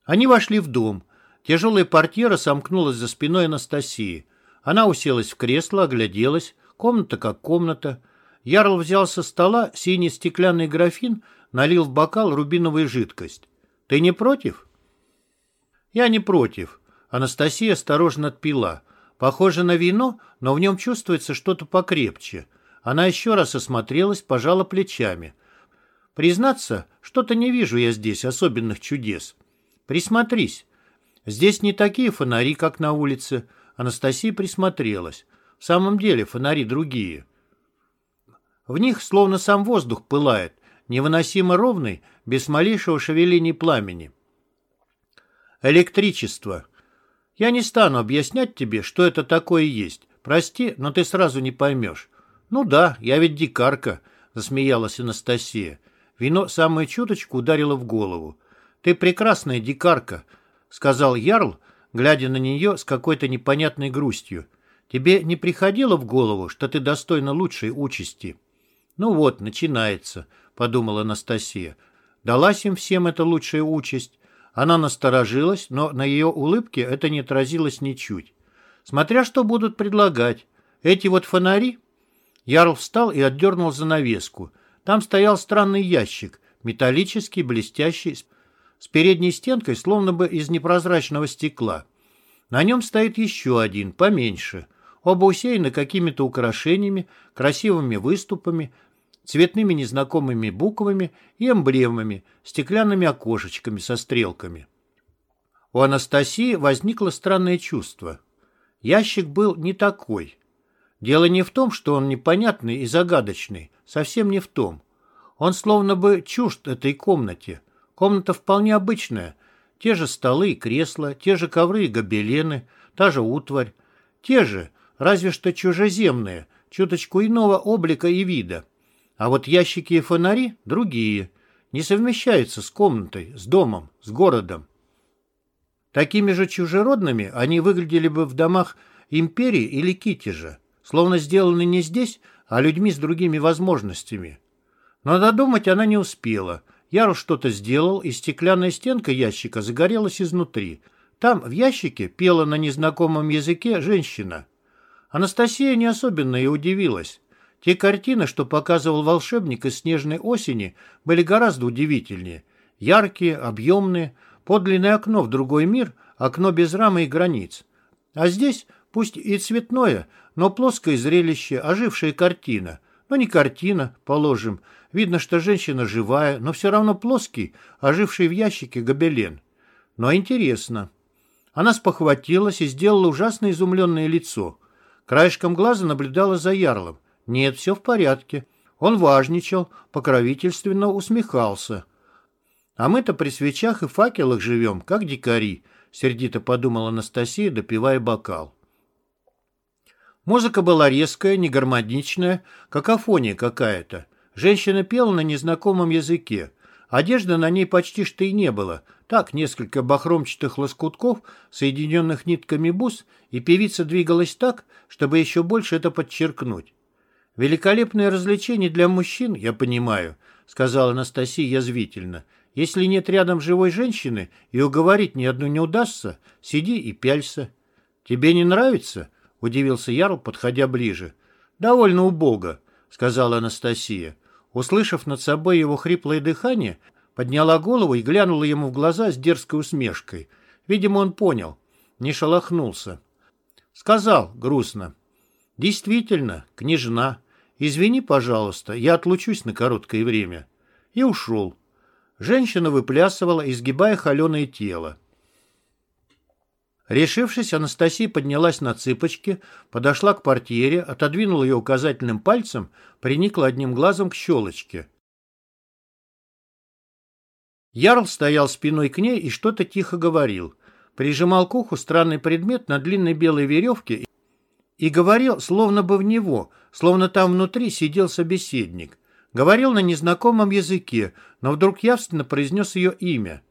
Они вошли в дом. Тяжелая портьера сомкнулась за спиной Анастасии. Она уселась в кресло, огляделась. Комната как комната. Ярл взял со стола синий стеклянный графин, налил в бокал рубиновую жидкость. «Ты не против?» «Я не против». Анастасия осторожно отпила. Похоже на вино, но в нем чувствуется что-то покрепче. Она еще раз осмотрелась, пожала плечами. «Признаться, что-то не вижу я здесь особенных чудес. Присмотрись. Здесь не такие фонари, как на улице. Анастасия присмотрелась. В самом деле фонари другие. В них словно сам воздух пылает, невыносимо ровный, без малейшего шевеления пламени. Электричество. Я не стану объяснять тебе, что это такое есть. Прости, но ты сразу не поймешь. Ну да, я ведь дикарка, засмеялась Анастасия. Вино самую чуточку ударило в голову. Ты прекрасная дикарка, сказал Ярл, глядя на нее с какой-то непонятной грустью. Тебе не приходило в голову, что ты достойна лучшей участи? Ну вот, начинается, подумала Анастасия. Далась им всем эта лучшая участь. Она насторожилась, но на ее улыбке это не отразилось ничуть. Смотря что будут предлагать. Эти вот фонари? Ярл встал и отдернул занавеску. Там стоял странный ящик, металлический, блестящий, с передней стенкой, словно бы из непрозрачного стекла. На нем стоит еще один, поменьше. Оба усеяны какими-то украшениями, красивыми выступами, цветными незнакомыми буквами и эмблемами, стеклянными окошечками со стрелками. У Анастасии возникло странное чувство. Ящик был не такой. Дело не в том, что он непонятный и загадочный, совсем не в том. Он словно бы чужд этой комнате. Комната вполне обычная. Те же столы и кресла, те же ковры и гобелены, та же утварь. Те же, разве что чужеземные, чуточку иного облика и вида. А вот ящики и фонари другие, не совмещаются с комнатой, с домом, с городом. Такими же чужеродными они выглядели бы в домах империи или Китежа, словно сделаны не здесь, а людьми с другими возможностями. Но додумать она не успела. Яру что-то сделал, и стеклянная стенка ящика загорелась изнутри. Там, в ящике, пела на незнакомом языке женщина. Анастасия не особенно и удивилась. Те картины, что показывал волшебник из снежной осени, были гораздо удивительнее. Яркие, объемные, Подлинное окно в другой мир, окно без рамы и границ. А здесь, пусть и цветное, но плоское зрелище, ожившая картина. Но не картина, положим. Видно, что женщина живая, но все равно плоский, оживший в ящике гобелен. Но интересно. Она спохватилась и сделала ужасно изумленное лицо. Краешком глаза наблюдала за ярлом. Нет, все в порядке. Он важничал, покровительственно усмехался. А мы-то при свечах и факелах живем, как дикари, сердито подумала Анастасия, допивая бокал. Музыка была резкая, негармоничная, какофония какая-то. Женщина пела на незнакомом языке. Одежды на ней почти что и не было. Так, несколько бахромчатых лоскутков, соединенных нитками бус, и певица двигалась так, чтобы еще больше это подчеркнуть. «Великолепное развлечение для мужчин, я понимаю», — сказала Анастасия язвительно. Если нет рядом живой женщины и уговорить ни одну не удастся, сиди и пялься. Тебе не нравится? Удивился Ярл, подходя ближе. Довольно убого, сказала Анастасия. Услышав над собой его хриплое дыхание, подняла голову и глянула ему в глаза с дерзкой усмешкой. Видимо, он понял. Не шелохнулся. Сказал грустно. «Действительно, княжна. Извини, пожалуйста, я отлучусь на короткое время». И ушел. Женщина выплясывала, изгибая холеное тело. Решившись, Анастасия поднялась на цыпочки, подошла к портьере, отодвинула ее указательным пальцем, приникла одним глазом к щелочке. Ярл стоял спиной к ней и что-то тихо говорил. Прижимал к уху странный предмет на длинной белой веревке и говорил, словно бы в него, словно там внутри сидел собеседник. Говорил на незнакомом языке, но вдруг явственно произнес ее имя.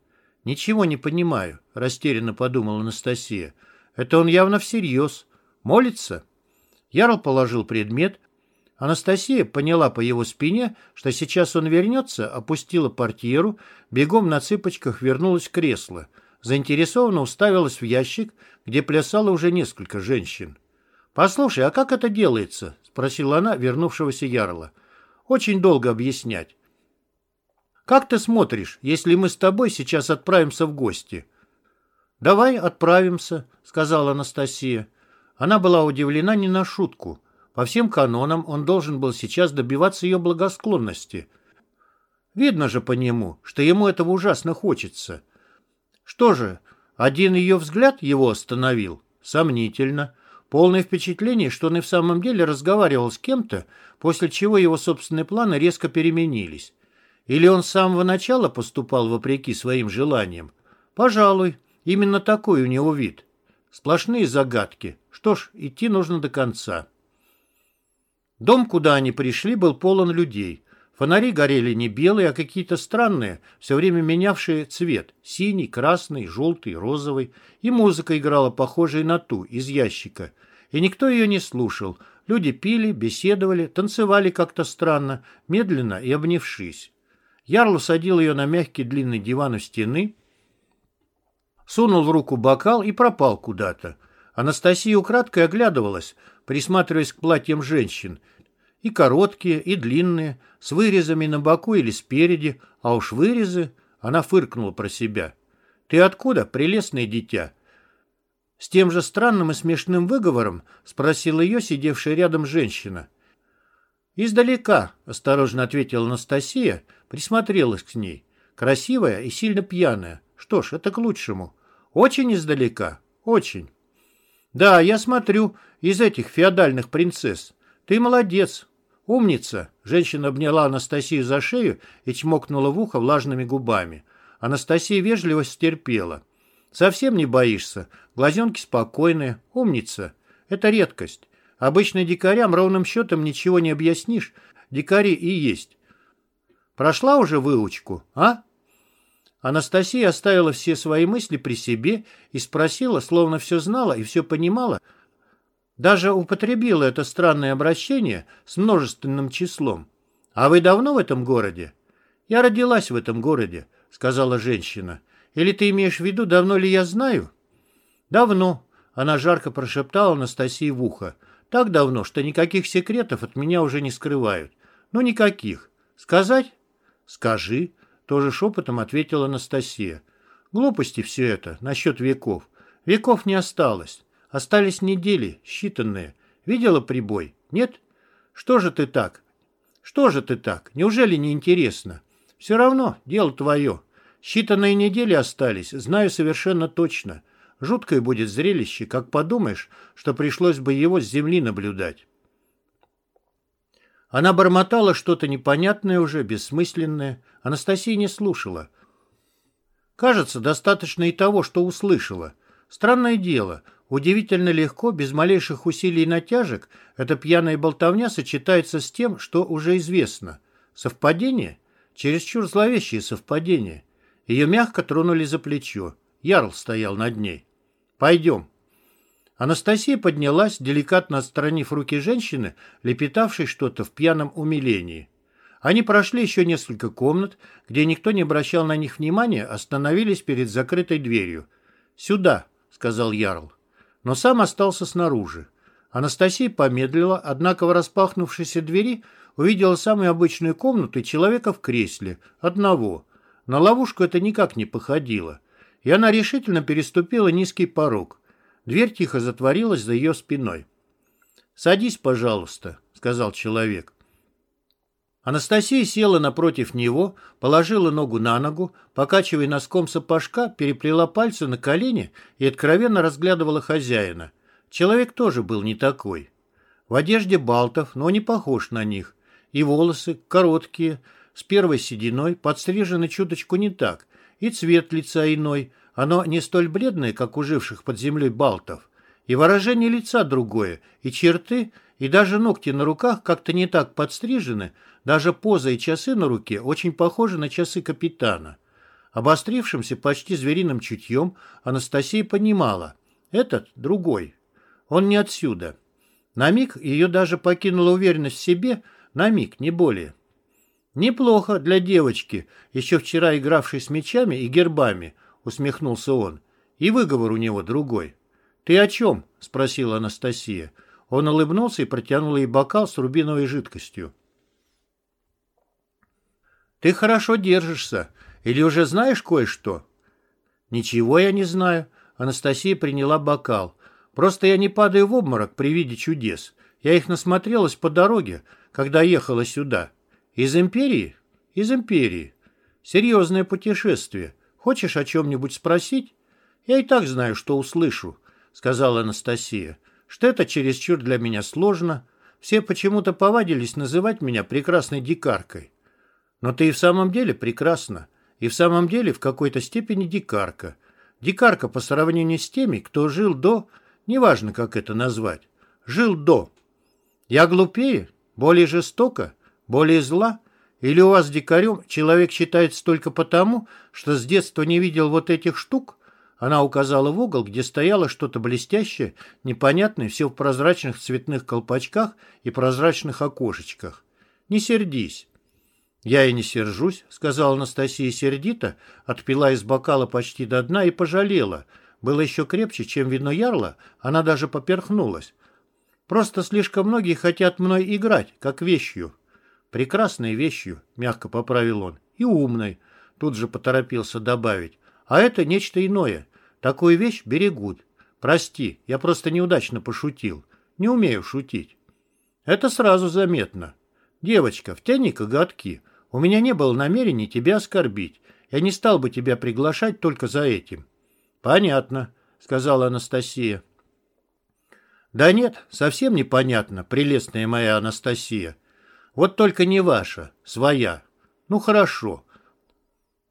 «Ничего не понимаю», — растерянно подумала Анастасия. «Это он явно всерьез. Молится?» Ярл положил предмет. Анастасия поняла по его спине, что сейчас он вернется, опустила портьеру, бегом на цыпочках вернулась в кресло. Заинтересованно уставилась в ящик, где плясало уже несколько женщин. «Послушай, а как это делается?» — спросила она вернувшегося Ярла. Очень долго объяснять. Как ты смотришь, если мы с тобой сейчас отправимся в гости? Давай отправимся, сказала Анастасия. Она была удивлена не на шутку. По всем канонам он должен был сейчас добиваться ее благосклонности. Видно же по нему, что ему этого ужасно хочется. Что же, один ее взгляд его остановил? Сомнительно. Полное впечатление, что он и в самом деле разговаривал с кем-то, после чего его собственные планы резко переменились. Или он с самого начала поступал вопреки своим желаниям? Пожалуй, именно такой у него вид. Сплошные загадки. Что ж, идти нужно до конца. Дом, куда они пришли, был полон людей. Фонари горели не белые, а какие-то странные, все время менявшие цвет. Синий, красный, желтый, розовый. И музыка играла похожая на ту, из ящика. И никто ее не слушал. Люди пили, беседовали, танцевали как-то странно, медленно и обнявшись. Ярл усадил ее на мягкий длинный диван у стены, сунул в руку бокал и пропал куда-то. Анастасия украдкой оглядывалась, присматриваясь к платьям женщин. И короткие, и длинные, с вырезами на боку или спереди, а уж вырезы... Она фыркнула про себя. «Ты откуда, прелестное дитя?» С тем же странным и смешным выговором спросила ее сидевшая рядом женщина. «Издалека», — осторожно ответила Анастасия, присмотрелась к ней. «Красивая и сильно пьяная. Что ж, это к лучшему. Очень издалека. Очень». «Да, я смотрю, из этих феодальных принцесс. Ты молодец, умница!» Женщина обняла Анастасию за шею и чмокнула в ухо влажными губами. Анастасия вежливо стерпела. «Совсем не боишься. Глазенки спокойные. Умница. Это редкость. Обычно дикарям ровным счетом ничего не объяснишь. Дикари и есть. Прошла уже выучку, а?» Анастасия оставила все свои мысли при себе и спросила, словно все знала и все понимала, даже употребила это странное обращение с множественным числом. «А вы давно в этом городе?» «Я родилась в этом городе», — сказала женщина. «Или ты имеешь в виду, давно ли я знаю?» «Давно», — она жарко прошептала Анастасии в ухо. «Так давно, что никаких секретов от меня уже не скрывают. Ну, никаких. Сказать?» «Скажи», тоже шепотом ответила Анастасия. Глупости все это насчет веков. Веков не осталось. Остались недели, считанные. Видела прибой? Нет? Что же ты так? Что же ты так? Неужели не интересно? Все равно, дело твое. Считанные недели остались, знаю совершенно точно. Жуткое будет зрелище, как подумаешь, что пришлось бы его с земли наблюдать. Она бормотала что-то непонятное уже, бессмысленное. Анастасия не слушала. Кажется, достаточно и того, что услышала. Странное дело. Удивительно легко, без малейших усилий и натяжек, эта пьяная болтовня сочетается с тем, что уже известно. Совпадение? Чересчур зловещее совпадение. Ее мягко тронули за плечо. Ярл стоял над ней. «Пойдем», Анастасия поднялась, деликатно отстранив руки женщины, лепетавшей что-то в пьяном умилении. Они прошли еще несколько комнат, где никто не обращал на них внимания, остановились перед закрытой дверью. «Сюда», — сказал Ярл. Но сам остался снаружи. Анастасия помедлила, однако в распахнувшейся двери увидела самую обычную комнату и человека в кресле. Одного. На ловушку это никак не походило. И она решительно переступила низкий порог. Дверь тихо затворилась за ее спиной. «Садись, пожалуйста», — сказал человек. Анастасия села напротив него, положила ногу на ногу, покачивая носком сапожка, переплела пальцы на колени и откровенно разглядывала хозяина. Человек тоже был не такой. В одежде балтов, но не похож на них. И волосы короткие, с первой сединой, подстрижены чуточку не так, и цвет лица иной — оно не столь бледное, как у живших под землей балтов. И выражение лица другое, и черты, и даже ногти на руках как-то не так подстрижены, даже поза и часы на руке очень похожи на часы капитана. Обострившимся почти звериным чутьем Анастасия понимала. Этот другой. Он не отсюда. На миг ее даже покинула уверенность в себе, на миг, не более. Неплохо для девочки, еще вчера игравшей с мечами и гербами, — усмехнулся он. «И выговор у него другой». «Ты о чем?» — спросила Анастасия. Он улыбнулся и протянул ей бокал с рубиновой жидкостью. «Ты хорошо держишься. Или уже знаешь кое-что?» «Ничего я не знаю». Анастасия приняла бокал. «Просто я не падаю в обморок при виде чудес. Я их насмотрелась по дороге, когда ехала сюда. Из империи? Из империи. Серьезное путешествие. Хочешь о чем-нибудь спросить? Я и так знаю, что услышу, сказала Анастасия. Что это чересчур для меня сложно. Все почему-то повадились называть меня прекрасной дикаркой. Но ты и в самом деле прекрасна. И в самом деле в какой-то степени дикарка. Дикарка по сравнению с теми, кто жил до... Неважно, как это назвать. Жил до. Я глупее? Более жестоко? Более зла? Или у вас дикарем человек считается только потому, что с детства не видел вот этих штук? Она указала в угол, где стояло что-то блестящее, непонятное, все в прозрачных цветных колпачках и прозрачных окошечках. Не сердись. «Я и не сержусь», — сказала Анастасия сердито, отпила из бокала почти до дна и пожалела. Было еще крепче, чем вино ярла, она даже поперхнулась. «Просто слишком многие хотят мной играть, как вещью». «Прекрасной вещью», — мягко поправил он, — «и умной», — тут же поторопился добавить. «А это нечто иное. Такую вещь берегут. Прости, я просто неудачно пошутил. Не умею шутить». «Это сразу заметно. Девочка, втяни коготки». У меня не было намерения тебя оскорбить. Я не стал бы тебя приглашать только за этим. Понятно, сказала Анастасия. Да нет, совсем непонятно, прелестная моя Анастасия. Вот только не ваша, своя. Ну хорошо.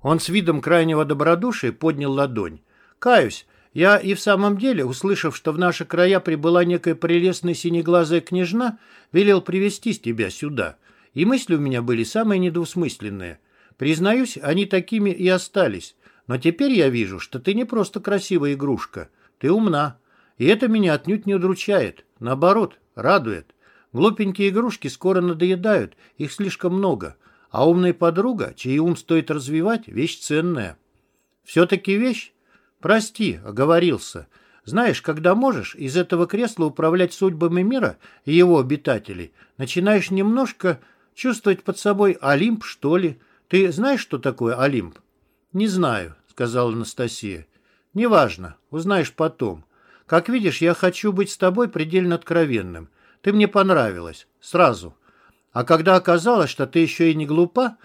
Он с видом крайнего добродушия поднял ладонь. Каюсь, я и в самом деле, услышав, что в наши края прибыла некая прелестная синеглазая княжна, велел привести тебя сюда — и мысли у меня были самые недвусмысленные. Признаюсь, они такими и остались. Но теперь я вижу, что ты не просто красивая игрушка. Ты умна. И это меня отнюдь не удручает. Наоборот, радует. Глупенькие игрушки скоро надоедают, их слишком много. А умная подруга, чей ум стоит развивать, вещь ценная. Все-таки вещь? Прости, оговорился. Знаешь, когда можешь из этого кресла управлять судьбами мира и его обитателей, начинаешь немножко Чувствовать под собой Олимп, что ли? Ты знаешь, что такое Олимп? Не знаю, сказала Анастасия. Неважно, узнаешь потом. Как видишь, я хочу быть с тобой предельно откровенным. Ты мне понравилась. Сразу. А когда оказалось, что ты еще и не глупа,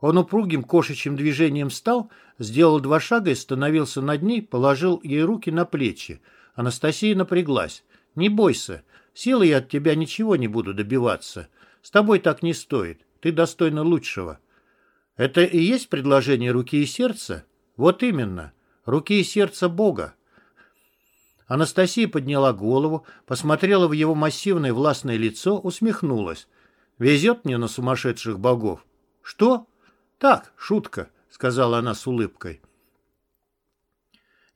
он упругим кошечьим движением встал, сделал два шага и становился над ней, положил ей руки на плечи. Анастасия напряглась. «Не бойся. Силой я от тебя ничего не буду добиваться. С тобой так не стоит. Ты достойна лучшего. Это и есть предложение руки и сердца? Вот именно. Руки и сердца Бога. Анастасия подняла голову, посмотрела в его массивное властное лицо, усмехнулась. «Везет мне на сумасшедших богов». «Что?» «Так, шутка», — сказала она с улыбкой.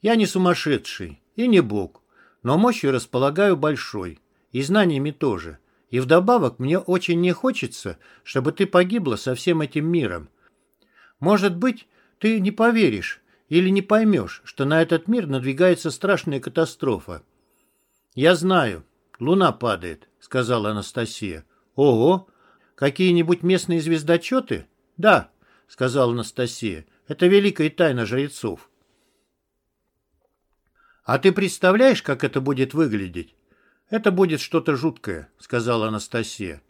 «Я не сумасшедший и не бог, но мощью располагаю большой, и знаниями тоже. И вдобавок мне очень не хочется, чтобы ты погибла со всем этим миром. Может быть, ты не поверишь или не поймешь, что на этот мир надвигается страшная катастрофа. «Я знаю. Луна падает», — сказала Анастасия. «Ого! Какие-нибудь местные звездочеты?» «Да», — сказала Анастасия. «Это великая тайна жрецов». «А ты представляешь, как это будет выглядеть?» «Это будет что-то жуткое», — сказала Анастасия.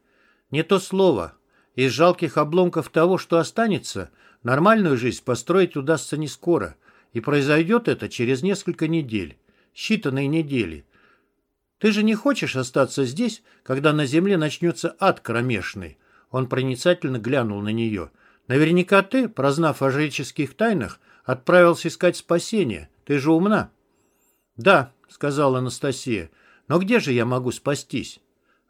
«Не то слово. Из жалких обломков того, что останется, нормальную жизнь построить удастся не скоро, и произойдет это через несколько недель, считанные недели. Ты же не хочешь остаться здесь, когда на земле начнется ад кромешный?» Он проницательно глянул на нее. «Наверняка ты, прознав о жреческих тайнах, отправился искать спасения. Ты же умна». «Да», — сказала Анастасия, — но где же я могу спастись?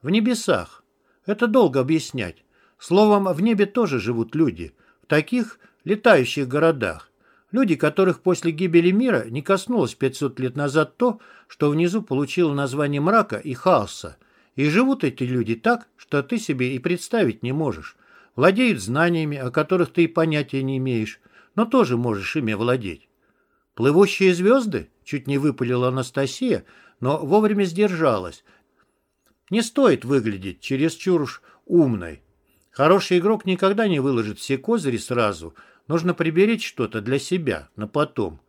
В небесах. Это долго объяснять. Словом, в небе тоже живут люди. В таких летающих городах. Люди, которых после гибели мира не коснулось 500 лет назад то, что внизу получило название мрака и хаоса. И живут эти люди так, что ты себе и представить не можешь. Владеют знаниями, о которых ты и понятия не имеешь, но тоже можешь ими владеть. «Плывущие звезды?» — чуть не выпалила Анастасия, но вовремя сдержалась. Не стоит выглядеть чересчур уж умной. Хороший игрок никогда не выложит все козыри сразу. Нужно приберечь что-то для себя, на потом.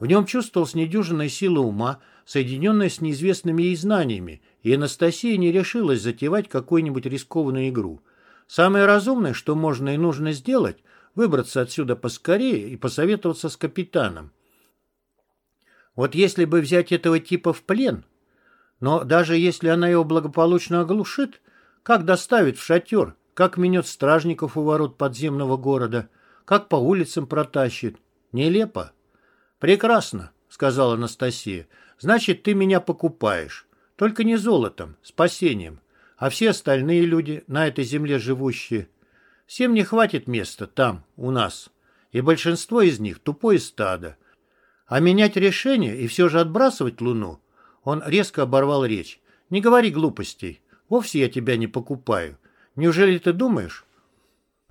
В нем чувствовалась недюжинная сила ума, соединенная с неизвестными ей знаниями, и Анастасия не решилась затевать какую-нибудь рискованную игру. Самое разумное, что можно и нужно сделать, выбраться отсюда поскорее и посоветоваться с капитаном. Вот если бы взять этого типа в плен, но даже если она его благополучно оглушит, как доставит в шатер, как минет стражников у ворот подземного города, как по улицам протащит. Нелепо. Прекрасно, сказала Анастасия. Значит, ты меня покупаешь. Только не золотом, спасением. А все остальные люди, на этой земле живущие, всем не хватит места там, у нас. И большинство из них тупое стадо. А менять решение и все же отбрасывать Луну? Он резко оборвал речь. Не говори глупостей. Вовсе я тебя не покупаю. Неужели ты думаешь,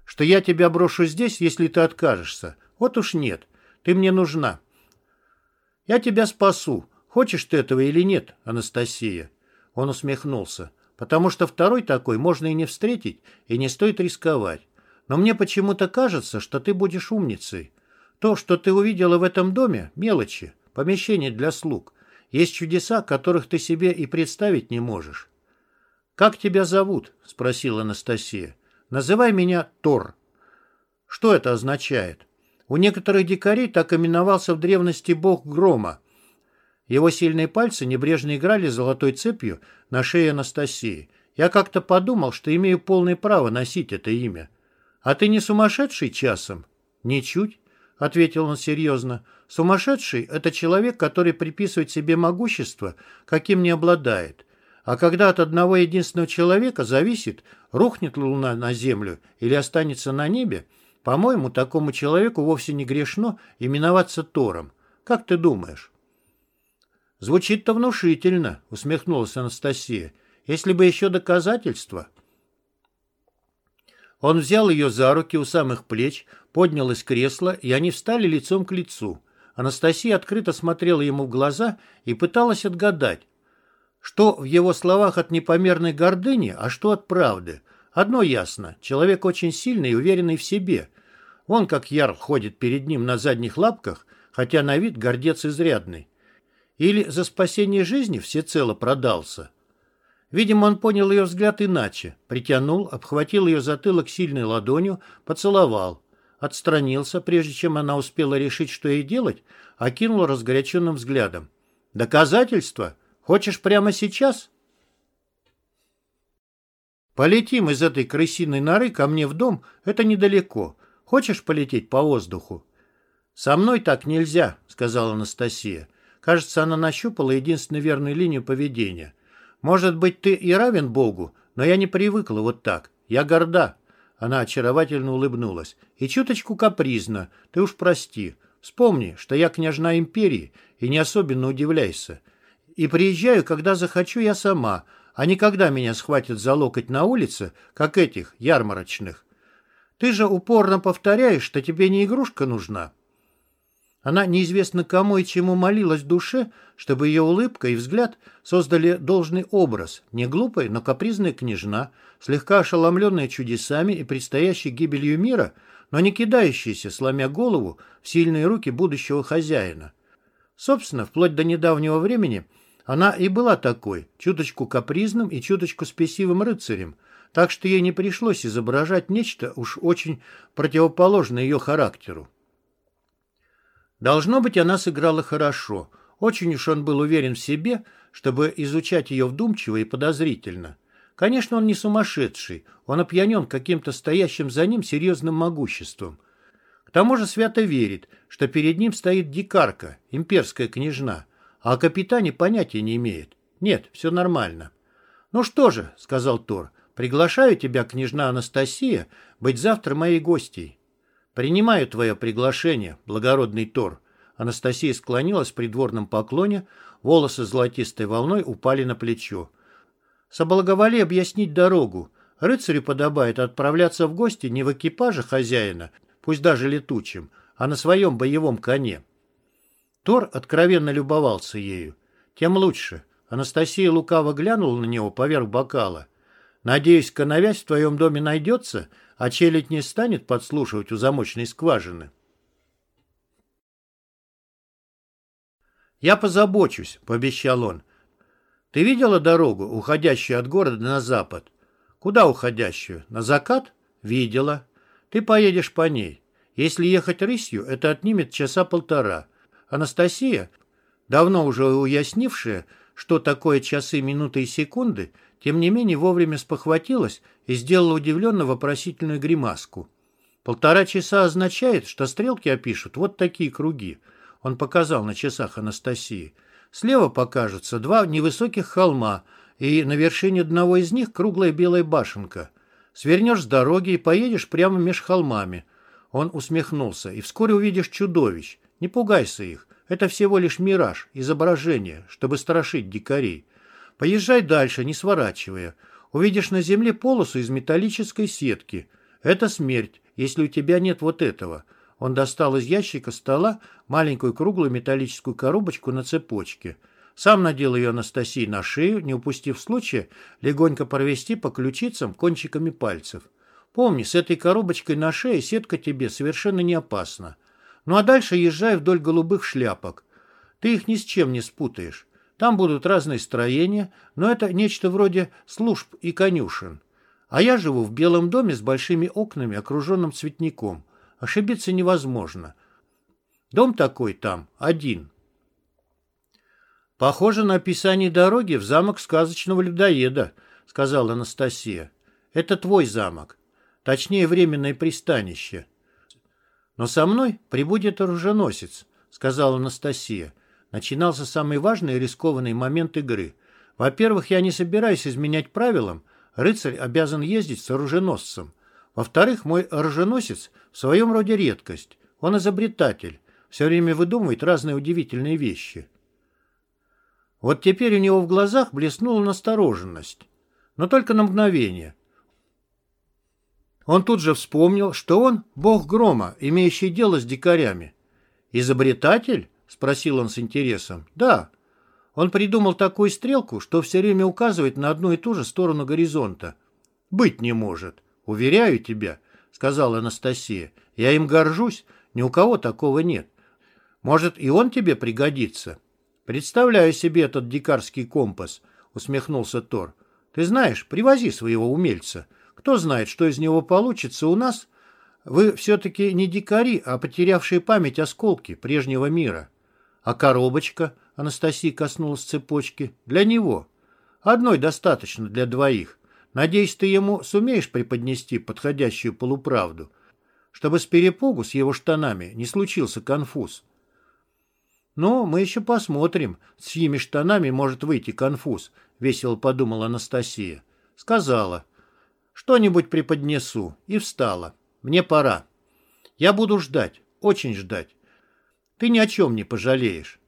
что я тебя брошу здесь, если ты откажешься? Вот уж нет. Ты мне нужна. Я тебя спасу. Хочешь ты этого или нет, Анастасия? Он усмехнулся. Потому что второй такой можно и не встретить, и не стоит рисковать. Но мне почему-то кажется, что ты будешь умницей. То, что ты увидела в этом доме, мелочи, помещение для слуг. Есть чудеса, которых ты себе и представить не можешь. «Как тебя зовут?» — спросила Анастасия. «Называй меня Тор». Что это означает? У некоторых дикарей так именовался в древности бог грома. Его сильные пальцы небрежно играли золотой цепью на шее Анастасии. Я как-то подумал, что имею полное право носить это имя. А ты не сумасшедший часом? Ничуть ответил он серьезно. Сумасшедший – это человек, который приписывает себе могущество, каким не обладает. А когда от одного единственного человека зависит, рухнет луна на землю или останется на небе, по-моему, такому человеку вовсе не грешно именоваться Тором. Как ты думаешь? Звучит-то внушительно, усмехнулась Анастасия. Если бы еще доказательства. Он взял ее за руки у самых плеч, поднял из кресла, и они встали лицом к лицу. Анастасия открыто смотрела ему в глаза и пыталась отгадать, что в его словах от непомерной гордыни, а что от правды. Одно ясно – человек очень сильный и уверенный в себе. Он, как яр, ходит перед ним на задних лапках, хотя на вид гордец изрядный. Или за спасение жизни всецело продался. Видимо, он понял ее взгляд иначе, притянул, обхватил ее затылок сильной ладонью, поцеловал отстранился, прежде чем она успела решить, что ей делать, окинул разгоряченным взглядом. «Доказательства? Хочешь прямо сейчас?» «Полетим из этой крысиной норы ко мне в дом, это недалеко. Хочешь полететь по воздуху?» «Со мной так нельзя», — сказала Анастасия. Кажется, она нащупала единственную верную линию поведения. «Может быть, ты и равен Богу, но я не привыкла вот так. Я горда». Она очаровательно улыбнулась. «И чуточку капризно. Ты уж прости. Вспомни, что я княжна империи, и не особенно удивляйся. И приезжаю, когда захочу я сама, а не когда меня схватят за локоть на улице, как этих, ярмарочных. Ты же упорно повторяешь, что тебе не игрушка нужна». Она неизвестно кому и чему молилась душе, чтобы ее улыбка и взгляд создали должный образ, не глупая, но капризная княжна, слегка ошеломленная чудесами и предстоящей гибелью мира, но не кидающаяся, сломя голову, в сильные руки будущего хозяина. Собственно, вплоть до недавнего времени она и была такой, чуточку капризным и чуточку спесивым рыцарем, так что ей не пришлось изображать нечто уж очень противоположное ее характеру. Должно быть, она сыграла хорошо. Очень уж он был уверен в себе, чтобы изучать ее вдумчиво и подозрительно. Конечно, он не сумасшедший, он опьянен каким-то стоящим за ним серьезным могуществом. К тому же свято верит, что перед ним стоит дикарка, имперская княжна, а о капитане понятия не имеет. Нет, все нормально. «Ну что же», — сказал Тор, — «приглашаю тебя, княжна Анастасия, быть завтра моей гостьей». «Принимаю твое приглашение, благородный Тор». Анастасия склонилась в придворном поклоне, волосы золотистой волной упали на плечо. «Соблаговоли объяснить дорогу. Рыцарю подобает отправляться в гости не в экипаже хозяина, пусть даже летучим, а на своем боевом коне». Тор откровенно любовался ею. Тем лучше. Анастасия лукаво глянула на него поверх бокала. «Надеюсь, коновязь в твоем доме найдется, а челядь не станет подслушивать у замочной скважины. «Я позабочусь», — пообещал он. «Ты видела дорогу, уходящую от города на запад?» «Куда уходящую? На закат?» «Видела. Ты поедешь по ней. Если ехать рысью, это отнимет часа полтора. Анастасия, давно уже уяснившая, что такое часы, минуты и секунды, тем не менее вовремя спохватилась и сделала удивленно вопросительную гримаску. Полтора часа означает, что стрелки опишут вот такие круги. Он показал на часах Анастасии. Слева покажутся два невысоких холма, и на вершине одного из них круглая белая башенка. Свернешь с дороги и поедешь прямо меж холмами. Он усмехнулся. И вскоре увидишь чудовищ. Не пугайся их. Это всего лишь мираж, изображение, чтобы страшить дикарей. Поезжай дальше, не сворачивая. Увидишь на земле полосу из металлической сетки. Это смерть, если у тебя нет вот этого. Он достал из ящика стола маленькую круглую металлическую коробочку на цепочке. Сам надел ее Анастасии на шею, не упустив случая легонько провести по ключицам кончиками пальцев. Помни, с этой коробочкой на шее сетка тебе совершенно не опасна. Ну а дальше езжай вдоль голубых шляпок. Ты их ни с чем не спутаешь. Там будут разные строения, но это нечто вроде служб и конюшен. А я живу в белом доме с большими окнами, окруженным цветником. Ошибиться невозможно. Дом такой там, один. Похоже на описание дороги в замок сказочного людоеда, сказала Анастасия. Это твой замок. Точнее, временное пристанище. Но со мной прибудет оруженосец, сказала Анастасия. Начинался самый важный и рискованный момент игры. Во-первых, я не собираюсь изменять правилам. Рыцарь обязан ездить с оруженосцем. Во-вторых, мой оруженосец в своем роде редкость. Он изобретатель, все время выдумывает разные удивительные вещи. Вот теперь у него в глазах блеснула настороженность. Но только на мгновение. Он тут же вспомнил, что он — бог грома, имеющий дело с дикарями. «Изобретатель?» — спросил он с интересом. «Да». Он придумал такую стрелку, что все время указывает на одну и ту же сторону горизонта. «Быть не может». «Уверяю тебя», — сказала Анастасия, — «я им горжусь, ни у кого такого нет. Может, и он тебе пригодится?» «Представляю себе этот дикарский компас», — усмехнулся Тор. «Ты знаешь, привози своего умельца. Кто знает, что из него получится у нас? Вы все-таки не дикари, а потерявшие память осколки прежнего мира. А коробочка?» — Анастасия коснулась цепочки. «Для него. Одной достаточно для двоих. Надеюсь, ты ему сумеешь преподнести подходящую полуправду, чтобы с перепугу с его штанами не случился конфуз. Но мы еще посмотрим, с чьими штанами может выйти конфуз, весело подумала Анастасия. Сказала. Что-нибудь преподнесу. И встала. Мне пора. Я буду ждать, очень ждать. Ты ни о чем не пожалеешь.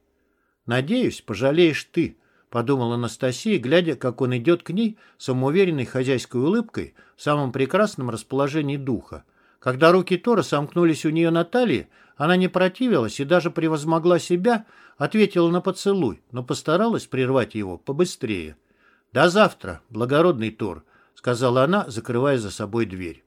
Надеюсь, пожалеешь ты, подумала Анастасия, глядя, как он идет к ней самоуверенной хозяйской улыбкой в самом прекрасном расположении духа. Когда руки Тора сомкнулись у нее на талии, она не противилась и даже превозмогла себя, ответила на поцелуй, но постаралась прервать его побыстрее. «До завтра, благородный Тор», — сказала она, закрывая за собой дверь.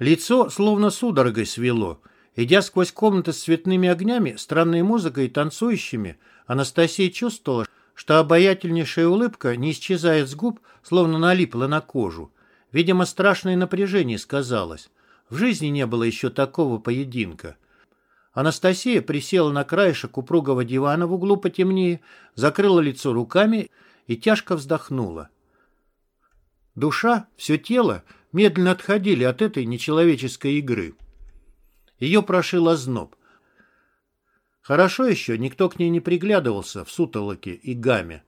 Лицо словно судорогой свело. Идя сквозь комнаты с цветными огнями, странной музыкой и танцующими, Анастасия чувствовала, что обаятельнейшая улыбка не исчезает с губ, словно налипла на кожу. Видимо, страшное напряжение сказалось. В жизни не было еще такого поединка. Анастасия присела на краешек упругого дивана в углу потемнее, закрыла лицо руками и тяжко вздохнула. Душа, все тело медленно отходили от этой нечеловеческой игры. Ее прошил озноб. Хорошо еще никто к ней не приглядывался в сутолоке и гамме.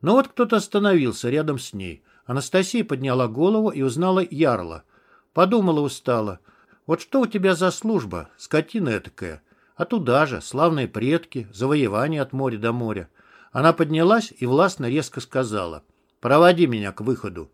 Но вот кто-то остановился рядом с ней. Анастасия подняла голову и узнала Ярла. Подумала устало. Вот что у тебя за служба, скотина этакая? А туда же, славные предки, завоевание от моря до моря. Она поднялась и властно резко сказала. «Проводи меня к выходу».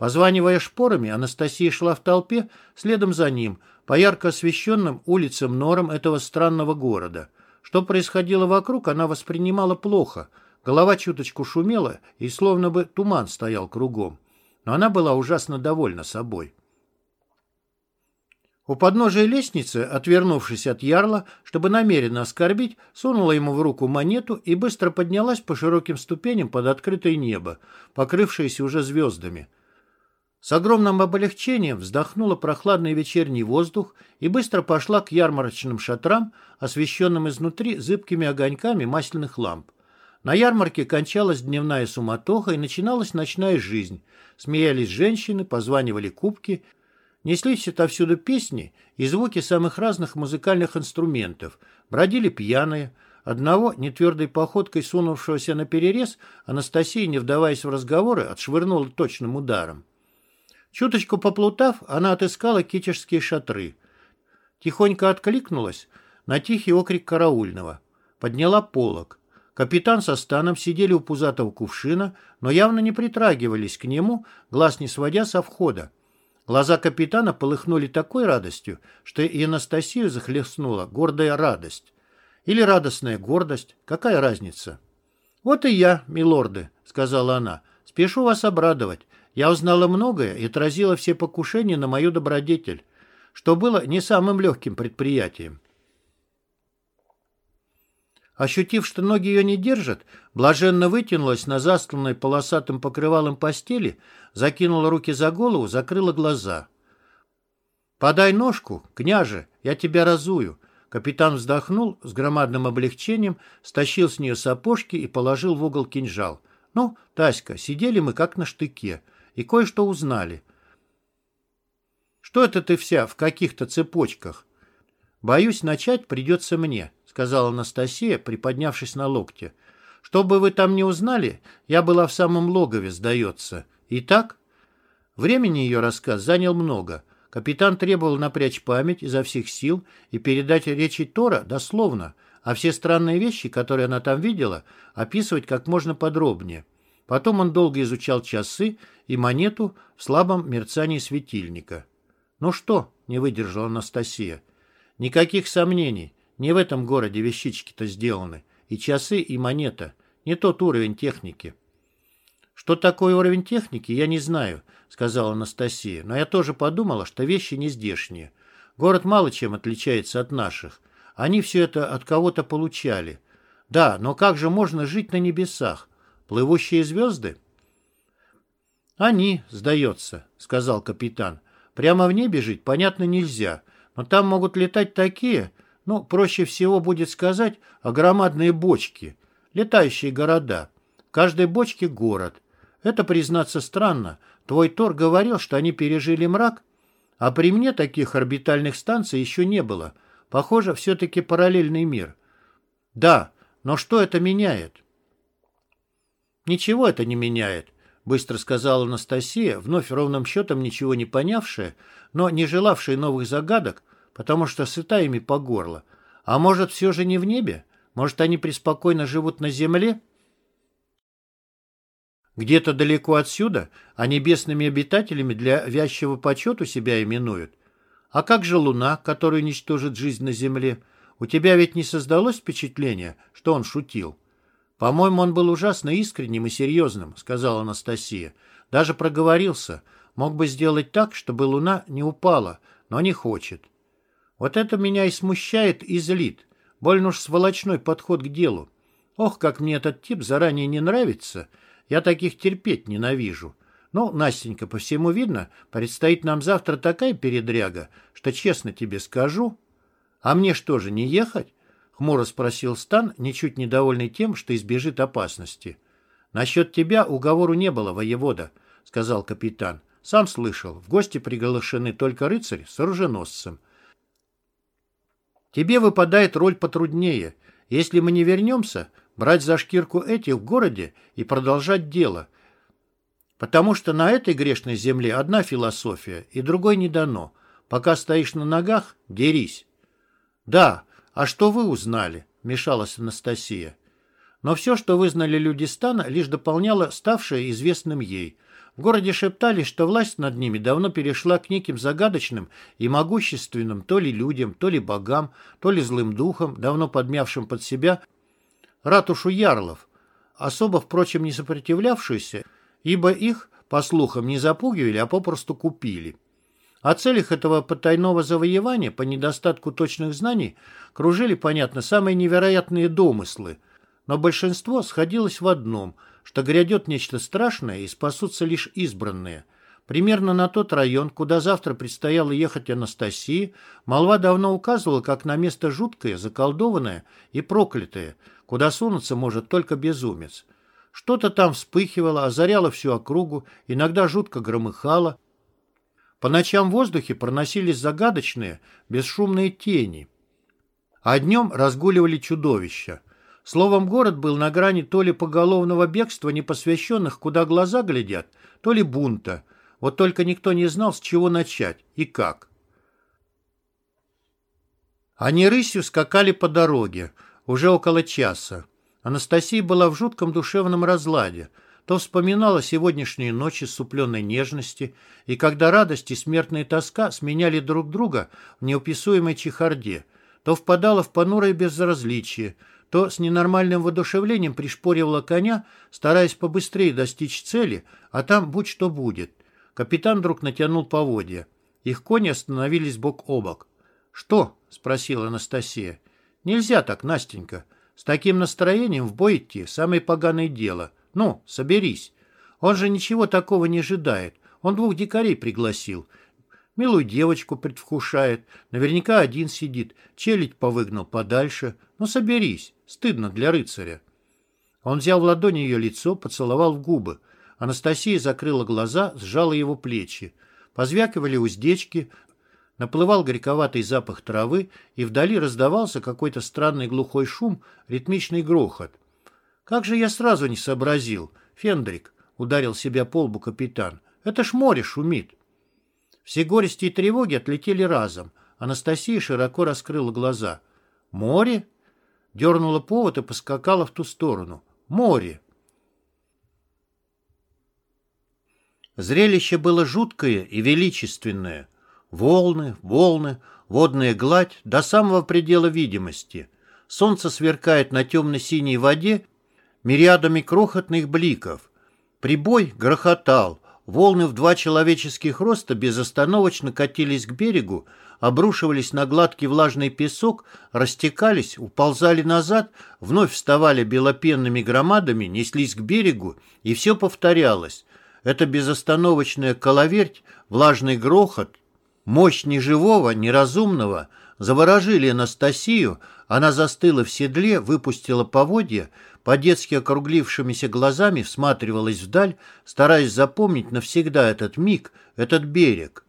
Позванивая шпорами, Анастасия шла в толпе следом за ним, по ярко освещенным улицам норам этого странного города. Что происходило вокруг, она воспринимала плохо. Голова чуточку шумела, и словно бы туман стоял кругом. Но она была ужасно довольна собой. У подножия лестницы, отвернувшись от ярла, чтобы намеренно оскорбить, сунула ему в руку монету и быстро поднялась по широким ступеням под открытое небо, покрывшееся уже звездами. С огромным облегчением вздохнула прохладный вечерний воздух и быстро пошла к ярмарочным шатрам, освещенным изнутри зыбкими огоньками масляных ламп. На ярмарке кончалась дневная суматоха и начиналась ночная жизнь. Смеялись женщины, позванивали кубки, неслись отовсюду песни и звуки самых разных музыкальных инструментов, бродили пьяные. Одного, нетвердой походкой сунувшегося на перерез, Анастасия, не вдаваясь в разговоры, отшвырнула точным ударом. Чуточку поплутав, она отыскала китежские шатры. Тихонько откликнулась на тихий окрик караульного. Подняла полог. Капитан со станом сидели у пузатого кувшина, но явно не притрагивались к нему, глаз не сводя со входа. Глаза капитана полыхнули такой радостью, что и Анастасию захлестнула гордая радость. Или радостная гордость, какая разница? «Вот и я, милорды», — сказала она, — «спешу вас обрадовать. Я узнала многое и отразила все покушения на мою добродетель, что было не самым легким предприятием. Ощутив, что ноги ее не держат, блаженно вытянулась на застланной полосатым покрывалом постели, закинула руки за голову, закрыла глаза. «Подай ножку, княже, я тебя разую». Капитан вздохнул с громадным облегчением, стащил с нее сапожки и положил в угол кинжал. «Ну, Таська, сидели мы как на штыке и кое-что узнали. Что это ты вся в каких-то цепочках? Боюсь, начать придется мне, сказала Анастасия, приподнявшись на локте. Что бы вы там не узнали, я была в самом логове, сдается. Итак, времени ее рассказ занял много. Капитан требовал напрячь память изо всех сил и передать речи Тора дословно, а все странные вещи, которые она там видела, описывать как можно подробнее. Потом он долго изучал часы и монету в слабом мерцании светильника. «Ну что?» — не выдержала Анастасия. «Никаких сомнений. Не в этом городе вещички-то сделаны. И часы, и монета. Не тот уровень техники». «Что такое уровень техники, я не знаю», — сказала Анастасия. «Но я тоже подумала, что вещи не здешние. Город мало чем отличается от наших. Они все это от кого-то получали. Да, но как же можно жить на небесах? Плывущие звезды? Они, сдается, сказал капитан. Прямо в небе жить, понятно, нельзя. Но там могут летать такие, ну, проще всего будет сказать, о громадные бочки. Летающие города. В каждой бочке город. Это, признаться, странно. Твой Тор говорил, что они пережили мрак, а при мне таких орбитальных станций еще не было. Похоже, все-таки параллельный мир. Да, но что это меняет? «Ничего это не меняет», — быстро сказала Анастасия, вновь ровным счетом ничего не понявшая, но не желавшая новых загадок, потому что сыта ими по горло. «А может, все же не в небе? Может, они преспокойно живут на земле?» Где-то далеко отсюда, а небесными обитателями для вязчего почету себя именуют. А как же Луна, которая уничтожит жизнь на Земле? У тебя ведь не создалось впечатление, что он шутил?» «По-моему, он был ужасно искренним и серьезным», — сказала Анастасия. «Даже проговорился. Мог бы сделать так, чтобы луна не упала, но не хочет. Вот это меня и смущает, и злит. Больно уж сволочной подход к делу. Ох, как мне этот тип заранее не нравится. Я таких терпеть ненавижу. Ну, Настенька, по всему видно, предстоит нам завтра такая передряга, что, честно тебе скажу... А мне что же, не ехать? Хмуро спросил Стан, ничуть недовольный тем, что избежит опасности. «Насчет тебя уговору не было, воевода», — сказал капитан. «Сам слышал, в гости приглашены только рыцарь с оруженосцем. Тебе выпадает роль потруднее. Если мы не вернемся, брать за шкирку этих в городе и продолжать дело. Потому что на этой грешной земле одна философия, и другой не дано. Пока стоишь на ногах, дерись». «Да, «А что вы узнали?» — мешалась Анастасия. Но все, что вызнали люди стана, лишь дополняло ставшее известным ей. В городе шептали, что власть над ними давно перешла к неким загадочным и могущественным то ли людям, то ли богам, то ли злым духам, давно подмявшим под себя ратушу ярлов, особо, впрочем, не сопротивлявшуюся, ибо их, по слухам, не запугивали, а попросту купили. О целях этого потайного завоевания по недостатку точных знаний кружили, понятно, самые невероятные домыслы, но большинство сходилось в одном, что грядет нечто страшное и спасутся лишь избранные. Примерно на тот район, куда завтра предстояло ехать Анастасии, молва давно указывала как на место жуткое, заколдованное и проклятое, куда сунуться может только безумец. Что-то там вспыхивало, озаряло всю округу, иногда жутко громыхало. По ночам в воздухе проносились загадочные, бесшумные тени. А днем разгуливали чудовища. Словом, город был на грани то ли поголовного бегства непосвященных, куда глаза глядят, то ли бунта – вот только никто не знал, с чего начать и как. Они рысью скакали по дороге, уже около часа. Анастасия была в жутком душевном разладе. То вспоминала сегодняшние ночи супленной нежности, и когда радость и смертная тоска сменяли друг друга в неуписуемой чехарде, то впадала в понурое безразличие, то с ненормальным воодушевлением пришпоривала коня, стараясь побыстрее достичь цели, а там будь что будет. Капитан вдруг натянул поводья. Их кони остановились бок о бок. «Что?» — спросила Анастасия. «Нельзя так, Настенька. С таким настроением в бой идти — самое поганое дело. Ну, соберись. Он же ничего такого не ожидает. Он двух дикарей пригласил. Милую девочку предвкушает. Наверняка один сидит. Челядь повыгнал подальше. Ну, соберись. Стыдно для рыцаря». Он взял в ладони ее лицо, поцеловал в губы. Анастасия закрыла глаза, сжала его плечи. Позвякивали уздечки, наплывал горьковатый запах травы, и вдали раздавался какой-то странный глухой шум, ритмичный грохот. «Как же я сразу не сообразил! Фендрик!» — ударил себя по лбу капитан. «Это ж море шумит!» Все горести и тревоги отлетели разом. Анастасия широко раскрыла глаза. «Море?» Дернула повод и поскакала в ту сторону. «Море!» Зрелище было жуткое и величественное. Волны, волны, водная гладь до самого предела видимости. Солнце сверкает на темно-синей воде мириадами крохотных бликов. Прибой грохотал, волны в два человеческих роста безостановочно катились к берегу, обрушивались на гладкий влажный песок, растекались, уползали назад, вновь вставали белопенными громадами, неслись к берегу, и все повторялось. Эта безостановочная коловерть, влажный грохот, мощь неживого, неразумного заворожили Анастасию, она застыла в седле, выпустила поводья, по-детски округлившимися глазами всматривалась вдаль, стараясь запомнить навсегда этот миг, этот берег.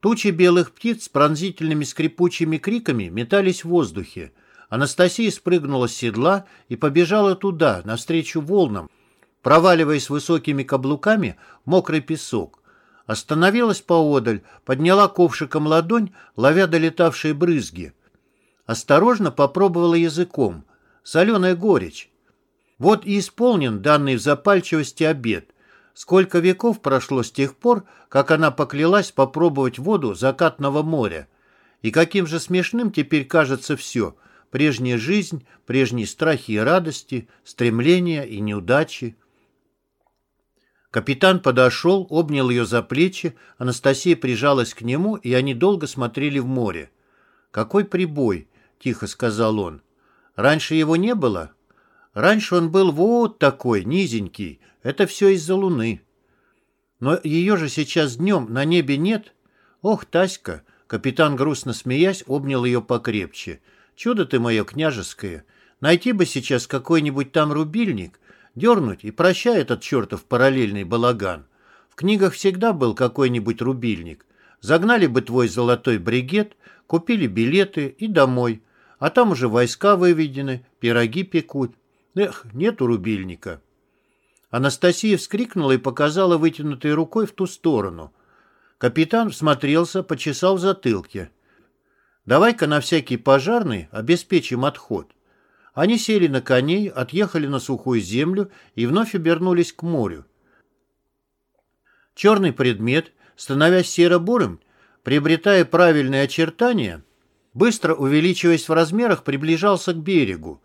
Тучи белых птиц с пронзительными скрипучими криками метались в воздухе. Анастасия спрыгнула с седла и побежала туда, навстречу волнам, проваливаясь высокими каблуками в мокрый песок. Остановилась поодаль, подняла ковшиком ладонь, ловя долетавшие брызги. Осторожно попробовала языком. Соленая горечь. Вот и исполнен данный в запальчивости обед. Сколько веков прошло с тех пор, как она поклялась попробовать воду закатного моря. И каким же смешным теперь кажется все. Прежняя жизнь, прежние страхи и радости, стремления и неудачи. Капитан подошел, обнял ее за плечи, Анастасия прижалась к нему, и они долго смотрели в море. «Какой прибой!» — тихо сказал он. «Раньше его не было?» «Раньше он был вот такой, низенький. Это все из-за луны». «Но ее же сейчас днем на небе нет?» «Ох, Таська!» — капитан, грустно смеясь, обнял ее покрепче. «Чудо ты мое княжеское! Найти бы сейчас какой-нибудь там рубильник, Дернуть и прощай этот чертов параллельный балаган. В книгах всегда был какой-нибудь рубильник. Загнали бы твой золотой бригет, купили билеты и домой. А там уже войска выведены, пироги пекут. Эх, нету рубильника. Анастасия вскрикнула и показала вытянутой рукой в ту сторону. Капитан всмотрелся, почесал в затылке. «Давай-ка на всякий пожарный обеспечим отход». Они сели на коней, отъехали на сухую землю и вновь обернулись к морю. Черный предмет, становясь серо-бурым, приобретая правильные очертания, быстро увеличиваясь в размерах, приближался к берегу.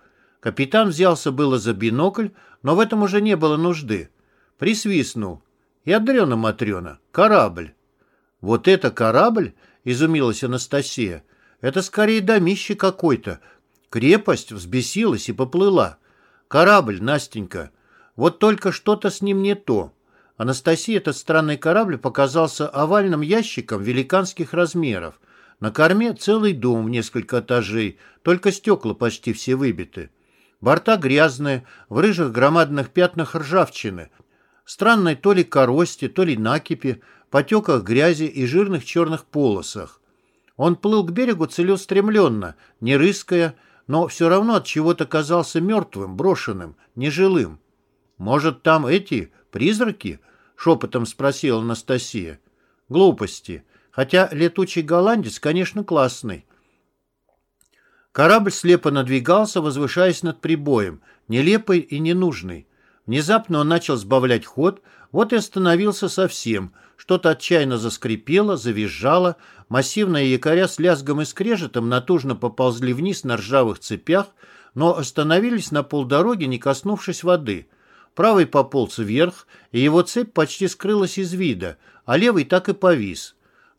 Капитан взялся было за бинокль, но в этом уже не было нужды. Присвистнул. Ядрена-матрена. Корабль. «Вот это корабль?» — изумилась Анастасия. «Это скорее домище какой-то, Крепость взбесилась и поплыла. Корабль, Настенька. Вот только что-то с ним не то. Анастасии этот странный корабль показался овальным ящиком великанских размеров. На корме целый дом в несколько этажей, только стекла почти все выбиты. Борта грязные, в рыжих громадных пятнах ржавчины, странной то ли корости, то ли накипи, потеках грязи и жирных черных полосах. Он плыл к берегу целеустремленно, не рыская, но все равно от чего-то казался мертвым, брошенным, нежилым. «Может, там эти, призраки?» — шепотом спросила Анастасия. «Глупости. Хотя летучий голландец, конечно, классный». Корабль слепо надвигался, возвышаясь над прибоем, нелепый и ненужный. Внезапно он начал сбавлять ход, вот и остановился совсем. Что-то отчаянно заскрипело, завизжало, массивные якоря с лязгом и скрежетом натужно поползли вниз на ржавых цепях, но остановились на полдороги, не коснувшись воды. Правый пополз вверх, и его цепь почти скрылась из вида, а левый так и повис.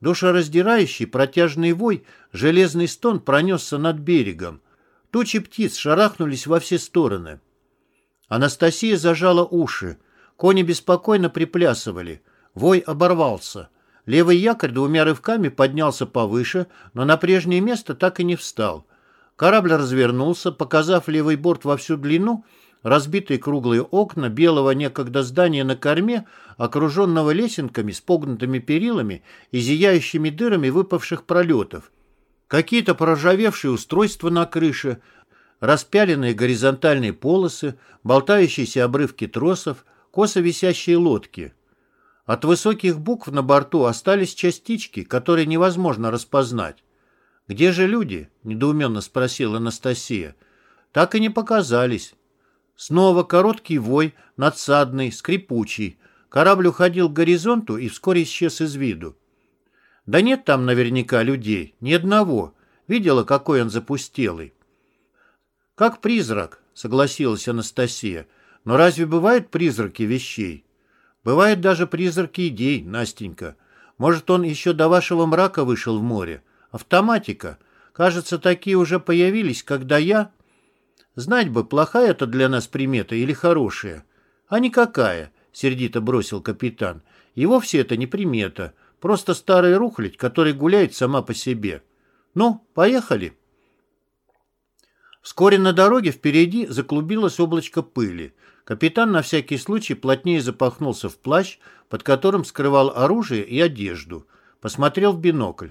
Душераздирающий протяжный вой, железный стон пронесся над берегом. Тучи птиц шарахнулись во все стороны. Анастасия зажала уши. Кони беспокойно приплясывали. Вой оборвался. Левый якорь двумя рывками поднялся повыше, но на прежнее место так и не встал. Корабль развернулся, показав левый борт во всю длину, разбитые круглые окна белого некогда здания на корме, окруженного лесенками с погнутыми перилами и зияющими дырами выпавших пролетов. Какие-то проржавевшие устройства на крыше, распяленные горизонтальные полосы, болтающиеся обрывки тросов, косо висящие лодки. От высоких букв на борту остались частички, которые невозможно распознать. «Где же люди?» – недоуменно спросила Анастасия. «Так и не показались». Снова короткий вой, надсадный, скрипучий. Корабль уходил к горизонту и вскоре исчез из виду. Да нет там наверняка людей, ни одного. Видела, какой он запустелый. Как призрак, согласилась Анастасия. Но разве бывают призраки вещей? Бывают даже призраки идей, Настенька. Может, он еще до вашего мрака вышел в море? Автоматика. Кажется, такие уже появились, когда я... Знать бы, плохая это для нас примета или хорошая. А никакая, сердито бросил капитан. И вовсе это не примета. Просто старая рухлядь, которая гуляет сама по себе. Ну, поехали. Вскоре на дороге впереди заклубилось облачко пыли. Капитан на всякий случай плотнее запахнулся в плащ, под которым скрывал оружие и одежду. Посмотрел в бинокль.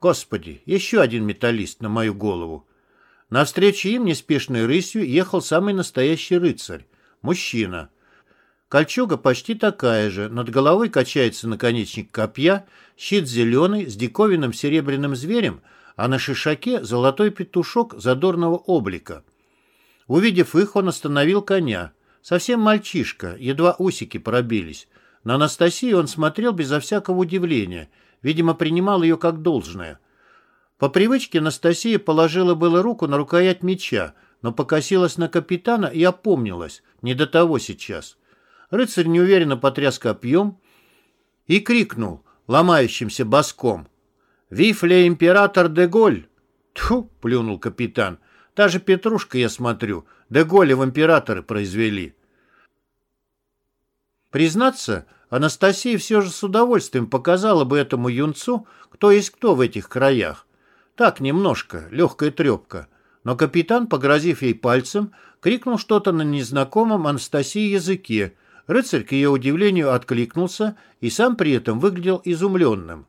Господи, еще один металлист на мою голову. Навстречу им неспешной рысью ехал самый настоящий рыцарь. Мужчина. Кольчуга почти такая же, над головой качается наконечник копья, щит зеленый, с диковинным серебряным зверем, а на шишаке золотой петушок задорного облика. Увидев их, он остановил коня. Совсем мальчишка, едва усики пробились. На Анастасию он смотрел безо всякого удивления, видимо, принимал ее как должное. По привычке Анастасия положила было руку на рукоять меча, но покосилась на капитана и опомнилась. Не до того сейчас. Рыцарь неуверенно потряс копьем и крикнул ломающимся боском. «Вифле император де Голь!» «Тьфу!» — плюнул капитан. «Та же Петрушка, я смотрю, де Голля в императоры произвели». Признаться, Анастасия все же с удовольствием показала бы этому юнцу, кто есть кто в этих краях. Так, немножко, легкая трепка. Но капитан, погрозив ей пальцем, крикнул что-то на незнакомом Анастасии языке. Рыцарь, к ее удивлению, откликнулся и сам при этом выглядел изумленным.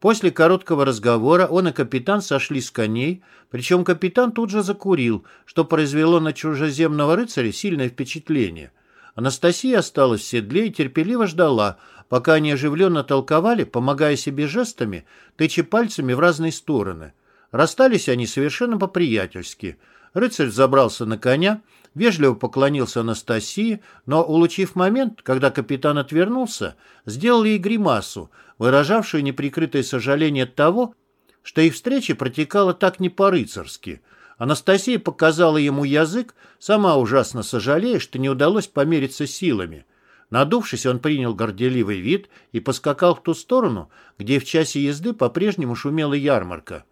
После короткого разговора он и капитан сошли с коней, причем капитан тут же закурил, что произвело на чужеземного рыцаря сильное впечатление. Анастасия осталась в седле и терпеливо ждала, пока они оживленно толковали, помогая себе жестами, тыча пальцами в разные стороны. Расстались они совершенно по-приятельски. Рыцарь забрался на коня, вежливо поклонился Анастасии, но, улучив момент, когда капитан отвернулся, сделал ей гримасу, выражавшую неприкрытое сожаление от того, что их встреча протекала так не по-рыцарски. Анастасия показала ему язык, сама ужасно сожалея, что не удалось помериться силами. Надувшись, он принял горделивый вид и поскакал в ту сторону, где в часе езды по-прежнему шумела ярмарка.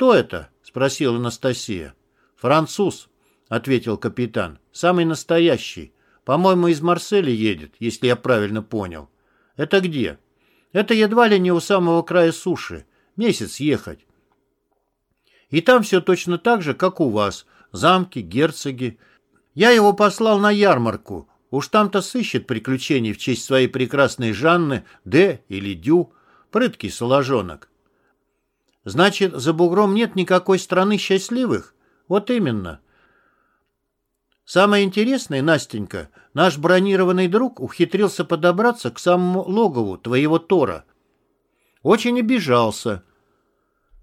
«Кто это?» — спросила Анастасия. «Француз», — ответил капитан. «Самый настоящий. По-моему, из Марселя едет, если я правильно понял. Это где? Это едва ли не у самого края суши. Месяц ехать. И там все точно так же, как у вас. Замки, герцоги. Я его послал на ярмарку. Уж там-то сыщет приключений в честь своей прекрасной Жанны, Д или Дю. Прыткий соложонок. Значит, за бугром нет никакой страны счастливых? Вот именно. Самое интересное, Настенька, наш бронированный друг ухитрился подобраться к самому логову твоего Тора. Очень обижался,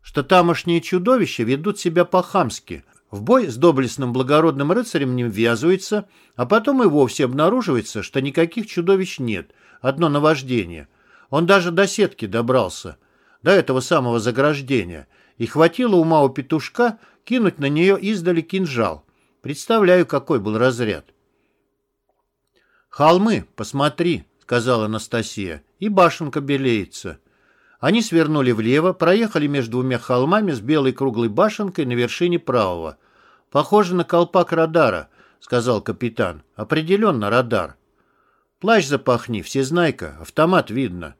что тамошние чудовища ведут себя по-хамски. В бой с доблестным благородным рыцарем не ввязывается, а потом и вовсе обнаруживается, что никаких чудовищ нет, одно наваждение. Он даже до сетки добрался, до этого самого заграждения, и хватило ума у петушка кинуть на нее издали кинжал. Представляю, какой был разряд. «Холмы, посмотри», — сказала Анастасия, — «и башенка белеется». Они свернули влево, проехали между двумя холмами с белой круглой башенкой на вершине правого. «Похоже на колпак радара», — сказал капитан. «Определенно радар». «Плащ запахни, всезнайка, автомат видно».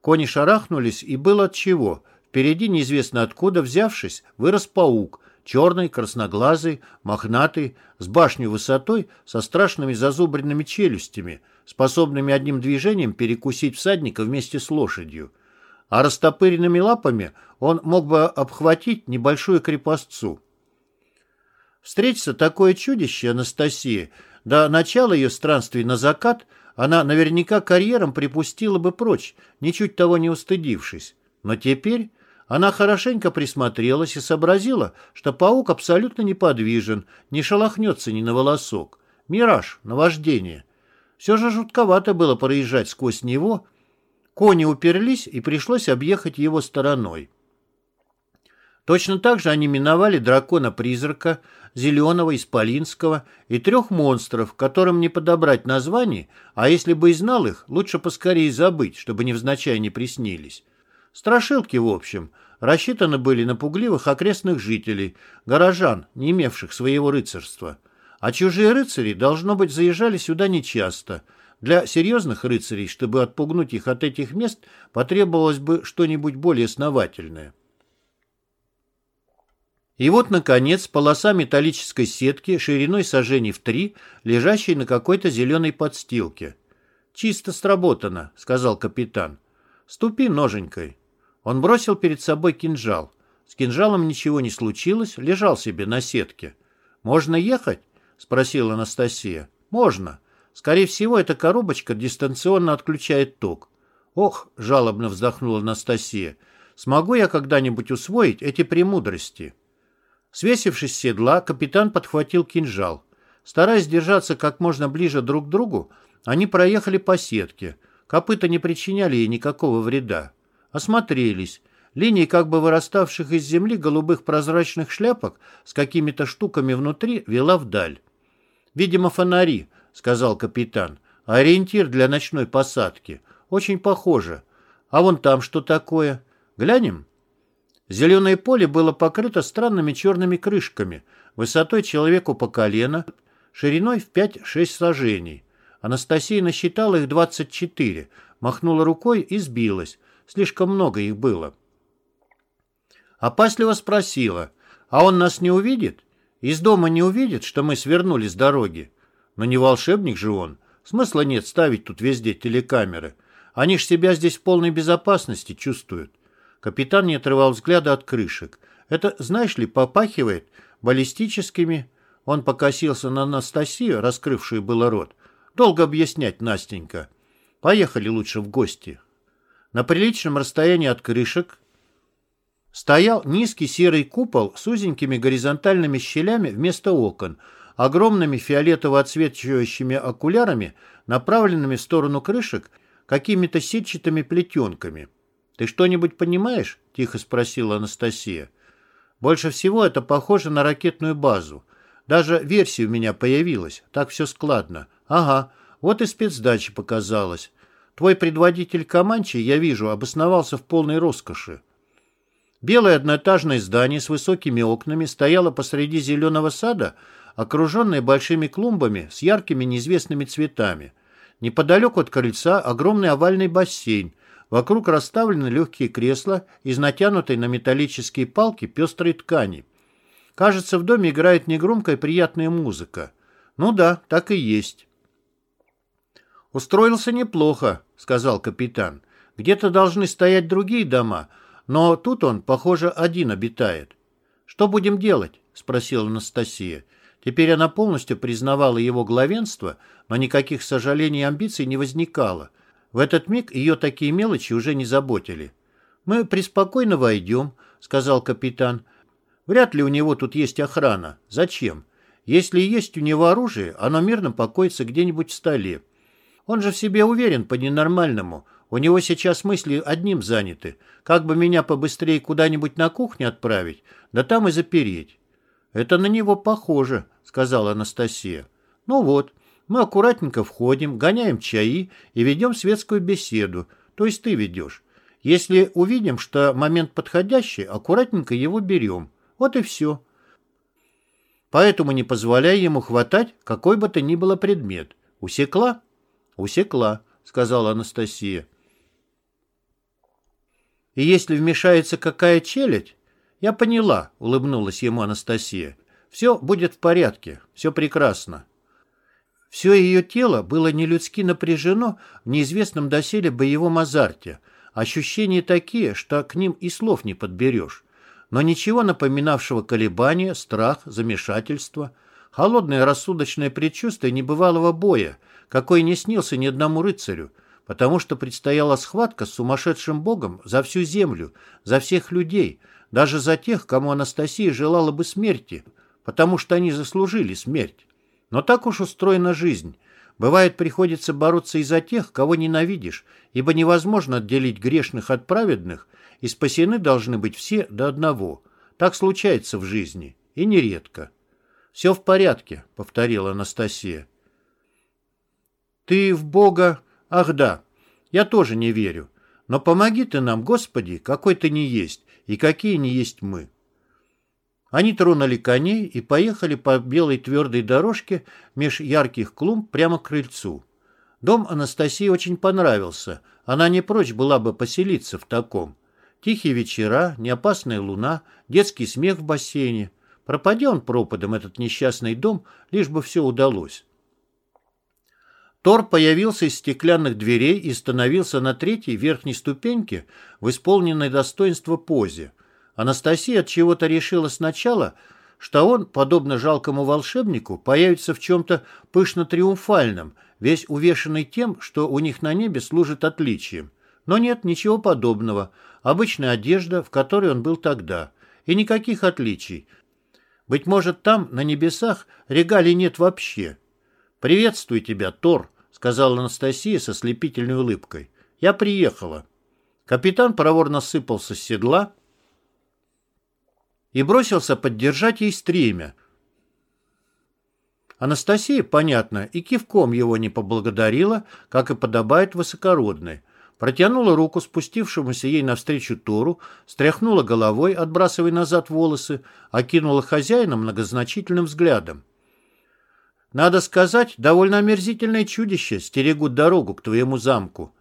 Кони шарахнулись, и было от чего. Впереди, неизвестно откуда, взявшись, вырос паук, черный, красноглазый, мохнатый, с башней высотой, со страшными зазубренными челюстями, способными одним движением перекусить всадника вместе с лошадью а растопыренными лапами он мог бы обхватить небольшую крепостцу. Встретиться такое чудище Анастасии, до начала ее странствий на закат, она наверняка карьером припустила бы прочь, ничуть того не устыдившись. Но теперь она хорошенько присмотрелась и сообразила, что паук абсолютно неподвижен, не шелохнется ни на волосок. Мираж, наваждение. Все же жутковато было проезжать сквозь него, Кони уперлись, и пришлось объехать его стороной. Точно так же они миновали дракона-призрака, зеленого, исполинского и трех монстров, которым не подобрать названий, а если бы и знал их, лучше поскорее забыть, чтобы невзначай не приснились. Страшилки, в общем, рассчитаны были на пугливых окрестных жителей, горожан, не имевших своего рыцарства. А чужие рыцари, должно быть, заезжали сюда нечасто – для серьезных рыцарей, чтобы отпугнуть их от этих мест, потребовалось бы что-нибудь более основательное. И вот, наконец, полоса металлической сетки шириной сажений в три, лежащей на какой-то зеленой подстилке. «Чисто сработано», — сказал капитан. «Ступи ноженькой». Он бросил перед собой кинжал. С кинжалом ничего не случилось, лежал себе на сетке. «Можно ехать?» — спросила Анастасия. «Можно». Скорее всего, эта коробочка дистанционно отключает ток. Ох, жалобно вздохнула Анастасия, смогу я когда-нибудь усвоить эти премудрости? Свесившись с седла, капитан подхватил кинжал. Стараясь держаться как можно ближе друг к другу, они проехали по сетке. Копыта не причиняли ей никакого вреда. Осмотрелись. Линии как бы выраставших из земли голубых прозрачных шляпок с какими-то штуками внутри вела вдаль. Видимо, фонари — сказал капитан. «Ориентир для ночной посадки. Очень похоже. А вон там что такое? Глянем?» Зеленое поле было покрыто странными черными крышками, высотой человеку по колено, шириной в 5-6 сажений. Анастасия насчитала их 24, махнула рукой и сбилась. Слишком много их было. Опасливо спросила, а он нас не увидит? Из дома не увидит, что мы свернули с дороги? Но не волшебник же он. Смысла нет ставить тут везде телекамеры. Они ж себя здесь в полной безопасности чувствуют. Капитан не отрывал взгляда от крышек. Это, знаешь ли, попахивает баллистическими... Он покосился на Анастасию, раскрывшую было рот. Долго объяснять, Настенька. Поехали лучше в гости. На приличном расстоянии от крышек стоял низкий серый купол с узенькими горизонтальными щелями вместо окон — огромными фиолетово отсвечивающими окулярами, направленными в сторону крышек какими-то сетчатыми плетенками. «Ты что-нибудь понимаешь?» – тихо спросила Анастасия. «Больше всего это похоже на ракетную базу. Даже версия у меня появилась. Так все складно. Ага, вот и спецдача показалась. Твой предводитель Каманчи, я вижу, обосновался в полной роскоши. Белое одноэтажное здание с высокими окнами стояло посреди зеленого сада, окруженная большими клумбами с яркими неизвестными цветами. Неподалеку от крыльца огромный овальный бассейн. Вокруг расставлены легкие кресла из натянутой на металлические палки пестрой ткани. Кажется, в доме играет негромкая приятная музыка. Ну да, так и есть. «Устроился неплохо», — сказал капитан. «Где-то должны стоять другие дома, но тут он, похоже, один обитает». «Что будем делать?» — спросила Анастасия. Теперь она полностью признавала его главенство, но никаких сожалений и амбиций не возникало. В этот миг ее такие мелочи уже не заботили. «Мы преспокойно войдем», — сказал капитан. «Вряд ли у него тут есть охрана. Зачем? Если есть у него оружие, оно мирно покоится где-нибудь в столе. Он же в себе уверен по-ненормальному. У него сейчас мысли одним заняты. Как бы меня побыстрее куда-нибудь на кухню отправить, да там и запереть. «Это на него похоже», — сказала Анастасия. «Ну вот, мы аккуратненько входим, гоняем чаи и ведем светскую беседу, то есть ты ведешь. Если увидим, что момент подходящий, аккуратненько его берем. Вот и все. Поэтому не позволяй ему хватать какой бы то ни было предмет. Усекла?» «Усекла», — сказала Анастасия. «И если вмешается какая челядь?» «Я поняла», — улыбнулась ему Анастасия. «Все будет в порядке, все прекрасно». Все ее тело было нелюдски напряжено в неизвестном доселе боевом азарте. Ощущения такие, что к ним и слов не подберешь. Но ничего напоминавшего колебания, страх, замешательство. Холодное рассудочное предчувствие небывалого боя — какой не снился ни одному рыцарю, потому что предстояла схватка с сумасшедшим богом за всю землю, за всех людей, даже за тех, кому Анастасия желала бы смерти, потому что они заслужили смерть. Но так уж устроена жизнь. Бывает, приходится бороться и за тех, кого ненавидишь, ибо невозможно отделить грешных от праведных, и спасены должны быть все до одного. Так случается в жизни, и нередко. «Все в порядке», — повторила Анастасия. Ты в Бога... Ах да, я тоже не верю. Но помоги ты нам, Господи, какой ты не есть, и какие не есть мы. Они тронули коней и поехали по белой твердой дорожке меж ярких клумб прямо к крыльцу. Дом Анастасии очень понравился. Она не прочь была бы поселиться в таком. Тихие вечера, неопасная луна, детский смех в бассейне. Пропади он пропадом, этот несчастный дом, лишь бы все удалось. Тор появился из стеклянных дверей и становился на третьей верхней ступеньке в исполненной достоинства позе. Анастасия от чего-то решила сначала, что он, подобно жалкому волшебнику, появится в чем-то пышно-триумфальном, весь увешанный тем, что у них на небе служит отличием. Но нет ничего подобного. Обычная одежда, в которой он был тогда. И никаких отличий. Быть может, там, на небесах, регалий нет вообще. «Приветствую тебя, Тор», — сказала Анастасия со слепительной улыбкой. «Я приехала». Капитан проворно сыпался с седла и бросился поддержать ей стремя. Анастасия, понятно, и кивком его не поблагодарила, как и подобает высокородной. Протянула руку спустившемуся ей навстречу Тору, стряхнула головой, отбрасывая назад волосы, окинула хозяина многозначительным взглядом. Надо сказать, довольно омерзительное чудище стерегут дорогу к твоему замку.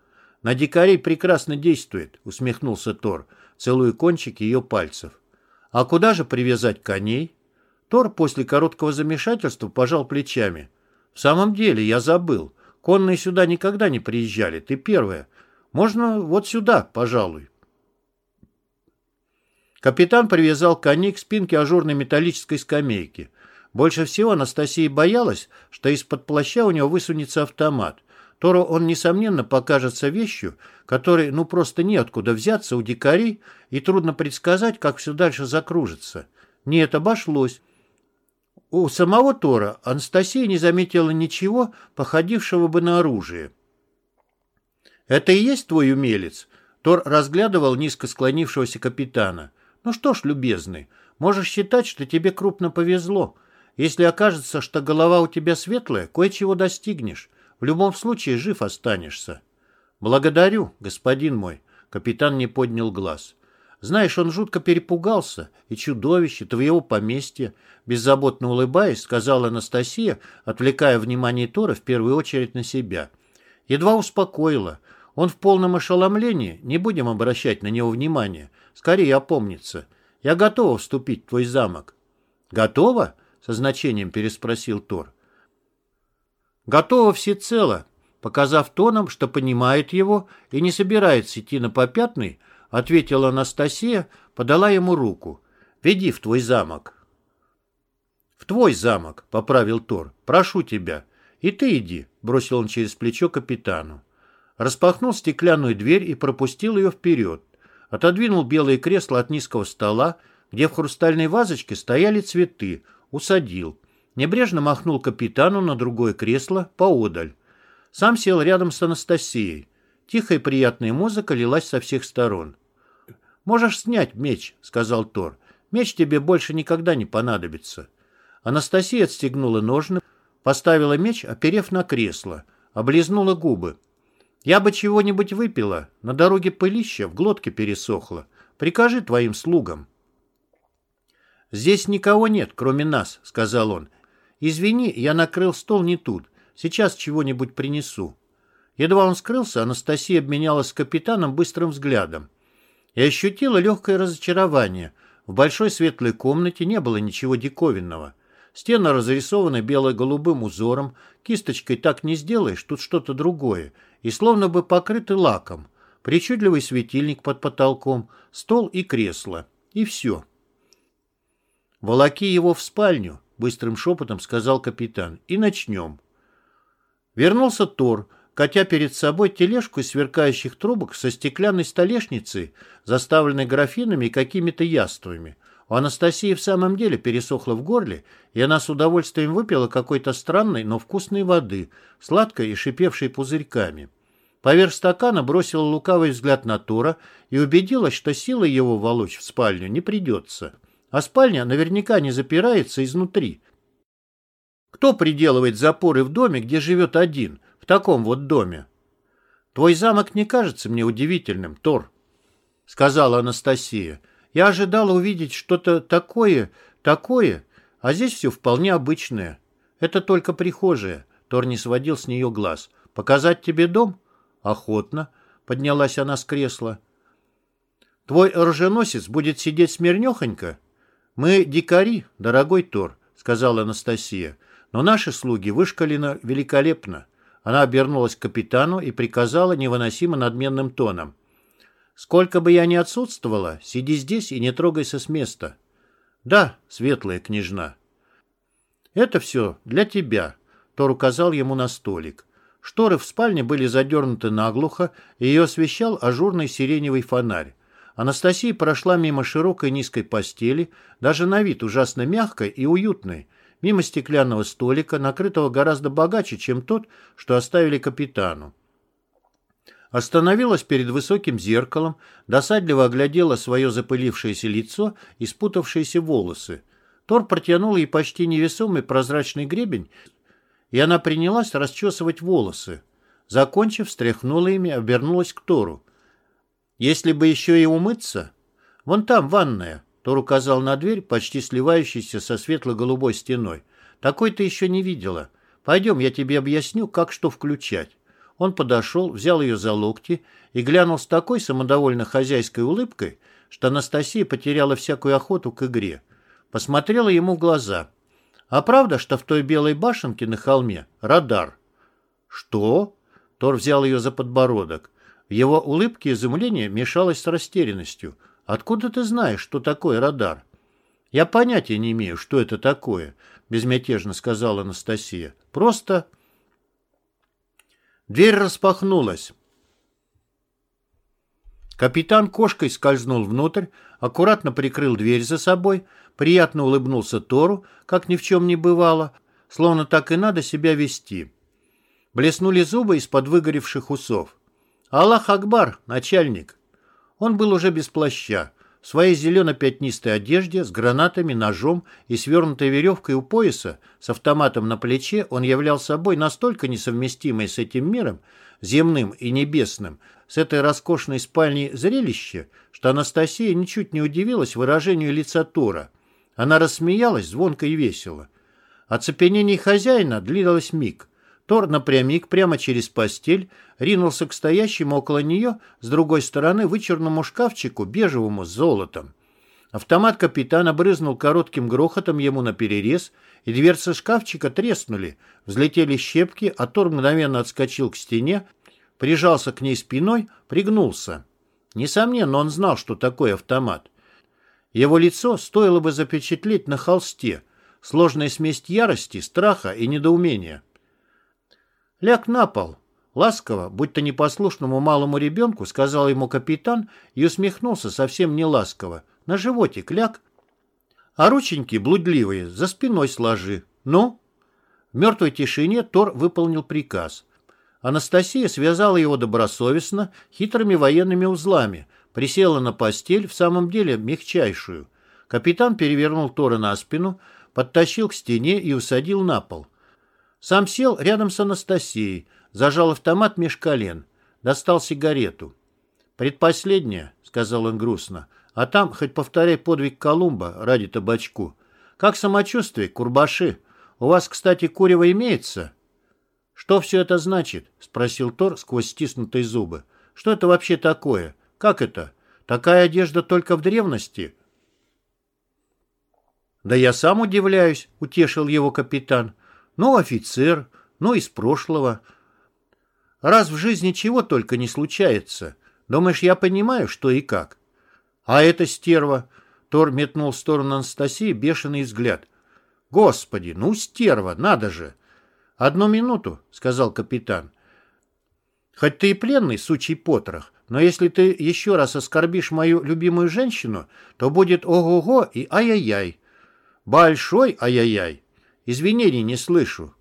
На дикарей прекрасно действует, усмехнулся Тор, целуя кончики ее пальцев. А куда же привязать коней? Тор после короткого замешательства пожал плечами. В самом деле, я забыл. Конные сюда никогда не приезжали, ты первая. Можно вот сюда, пожалуй. Капитан привязал коней к спинке ажурной металлической скамейки. Больше всего Анастасия боялась, что из-под плаща у него высунется автомат. Тору он, несомненно, покажется вещью, которой ну просто неоткуда взяться у дикарей, и трудно предсказать, как все дальше закружится. Нет, обошлось. У самого Тора Анастасия не заметила ничего, походившего бы на оружие. «Это и есть твой умелец?» Тор разглядывал низко склонившегося капитана. «Ну что ж, любезный, можешь считать, что тебе крупно повезло». Если окажется, что голова у тебя светлая, кое-чего достигнешь. В любом случае жив останешься. Благодарю, господин мой. Капитан не поднял глаз. Знаешь, он жутко перепугался, и чудовище, твоего поместья, беззаботно улыбаясь, сказала Анастасия, отвлекая внимание Тора в первую очередь на себя. Едва успокоила. Он в полном ошеломлении, не будем обращать на него внимания. Скорее опомнится. Я готова вступить в твой замок. Готова? Со значением переспросил Тор. Готова всецело, показав тоном, что понимает его и не собирается идти на попятный, ответила Анастасия, подала ему руку. «Веди в твой замок». «В твой замок», — поправил Тор. «Прошу тебя». «И ты иди», — бросил он через плечо капитану. Распахнул стеклянную дверь и пропустил ее вперед. Отодвинул белое кресло от низкого стола, где в хрустальной вазочке стояли цветы, усадил. Небрежно махнул капитану на другое кресло поодаль. Сам сел рядом с Анастасией. Тихая приятная музыка лилась со всех сторон. «Можешь снять меч», — сказал Тор. «Меч тебе больше никогда не понадобится». Анастасия отстегнула ножны, поставила меч, оперев на кресло, облизнула губы. «Я бы чего-нибудь выпила. На дороге пылища в глотке пересохло. Прикажи твоим слугам». «Здесь никого нет, кроме нас», — сказал он. «Извини, я накрыл стол не тут. Сейчас чего-нибудь принесу». Едва он скрылся, Анастасия обменялась с капитаном быстрым взглядом. И ощутила легкое разочарование. В большой светлой комнате не было ничего диковинного. Стены разрисованы бело-голубым узором, кисточкой так не сделаешь, тут что-то другое, и словно бы покрыты лаком. Причудливый светильник под потолком, стол и кресло. И все. «Волоки его в спальню», — быстрым шепотом сказал капитан, — «и начнем». Вернулся Тор, катя перед собой тележку из сверкающих трубок со стеклянной столешницей, заставленной графинами и какими-то яствами. У Анастасии в самом деле пересохло в горле, и она с удовольствием выпила какой-то странной, но вкусной воды, сладкой и шипевшей пузырьками. Поверх стакана бросила лукавый взгляд на Тора и убедилась, что силы его волочь в спальню не придется. А спальня наверняка не запирается изнутри. Кто приделывает запоры в доме, где живет один, в таком вот доме? Твой замок не кажется мне удивительным, Тор, — сказала Анастасия. Я ожидала увидеть что-то такое, такое, а здесь все вполне обычное. Это только прихожая. Тор не сводил с нее глаз. Показать тебе дом? Охотно, — поднялась она с кресла. Твой оруженосец будет сидеть смирнехонько? Мы дикари, дорогой Тор, — сказала Анастасия. Но наши слуги вышкалены великолепно. Она обернулась к капитану и приказала невыносимо надменным тоном. «Сколько бы я ни отсутствовала, сиди здесь и не трогайся с места». «Да, светлая княжна». «Это все для тебя», — Тор указал ему на столик. Шторы в спальне были задернуты наглухо, и ее освещал ажурный сиреневый фонарь. Анастасия прошла мимо широкой низкой постели, даже на вид ужасно мягкой и уютной, мимо стеклянного столика, накрытого гораздо богаче, чем тот, что оставили капитану. Остановилась перед высоким зеркалом, досадливо оглядела свое запылившееся лицо и спутавшиеся волосы. Тор протянул ей почти невесомый прозрачный гребень, и она принялась расчесывать волосы. Закончив, встряхнула ими, обернулась к Тору. «Если бы еще и умыться...» «Вон там ванная», Тор указал на дверь, почти сливающуюся со светло-голубой стеной. «Такой ты еще не видела. Пойдем, я тебе объясню, как что включать». Он подошел, взял ее за локти и глянул с такой самодовольно хозяйской улыбкой, что Анастасия потеряла всякую охоту к игре. Посмотрела ему в глаза. «А правда, что в той белой башенке на холме радар?» «Что?» Тор взял ее за подбородок. В его улыбке изумление мешалось с растерянностью – Откуда ты знаешь, что такое радар? Я понятия не имею, что это такое, безмятежно сказала Анастасия. Просто... Дверь распахнулась. Капитан кошкой скользнул внутрь, аккуратно прикрыл дверь за собой, приятно улыбнулся Тору, как ни в чем не бывало, словно так и надо себя вести. Блеснули зубы из-под выгоревших усов. «Аллах Акбар, начальник!» Он был уже без плаща, в своей зелено-пятнистой одежде, с гранатами, ножом и свернутой веревкой у пояса, с автоматом на плече, он являл собой настолько несовместимый с этим миром, земным и небесным, с этой роскошной спальни зрелище, что Анастасия ничуть не удивилась выражению лица Тора. Она рассмеялась звонко и весело. Оцепенение хозяина длилось миг. Тор напрямик прямо через постель ринулся к стоящему около нее с другой стороны вычурному шкафчику бежевому с золотом. Автомат капитана брызнул коротким грохотом ему на перерез, и дверцы шкафчика треснули, взлетели щепки, а Тор мгновенно отскочил к стене, прижался к ней спиной, пригнулся. Несомненно, он знал, что такое автомат. Его лицо стоило бы запечатлеть на холсте, сложная смесь ярости, страха и недоумения. «Ляг на пол!» Ласково, будто непослушному малому ребенку, сказал ему капитан и усмехнулся совсем не ласково. «На животик ляг!» «А рученьки блудливые за спиной сложи. Ну?» В мертвой тишине Тор выполнил приказ. Анастасия связала его добросовестно хитрыми военными узлами, присела на постель, в самом деле мягчайшую. Капитан перевернул Тора на спину, подтащил к стене и усадил на пол. Сам сел рядом с Анастасией, зажал автомат меж колен, достал сигарету. «Предпоследняя», — сказал он грустно, — «а там хоть повторяй подвиг Колумба ради табачку. Как самочувствие, курбаши? У вас, кстати, курево имеется?» «Что все это значит?» — спросил Тор сквозь стиснутые зубы. «Что это вообще такое? Как это? Такая одежда только в древности?» «Да я сам удивляюсь», — утешил его капитан. «Ну, офицер, ну, из прошлого. Раз в жизни чего только не случается. Думаешь, я понимаю, что и как?» «А это стерва!» Тор метнул в сторону Анастасии бешеный взгляд. «Господи, ну стерва, надо же!» «Одну минуту», — сказал капитан. «Хоть ты и пленный, сучий потрох, но если ты еще раз оскорбишь мою любимую женщину, то будет ого-го и ай-яй-яй. Большой ай-яй-яй. Извинений не слышу».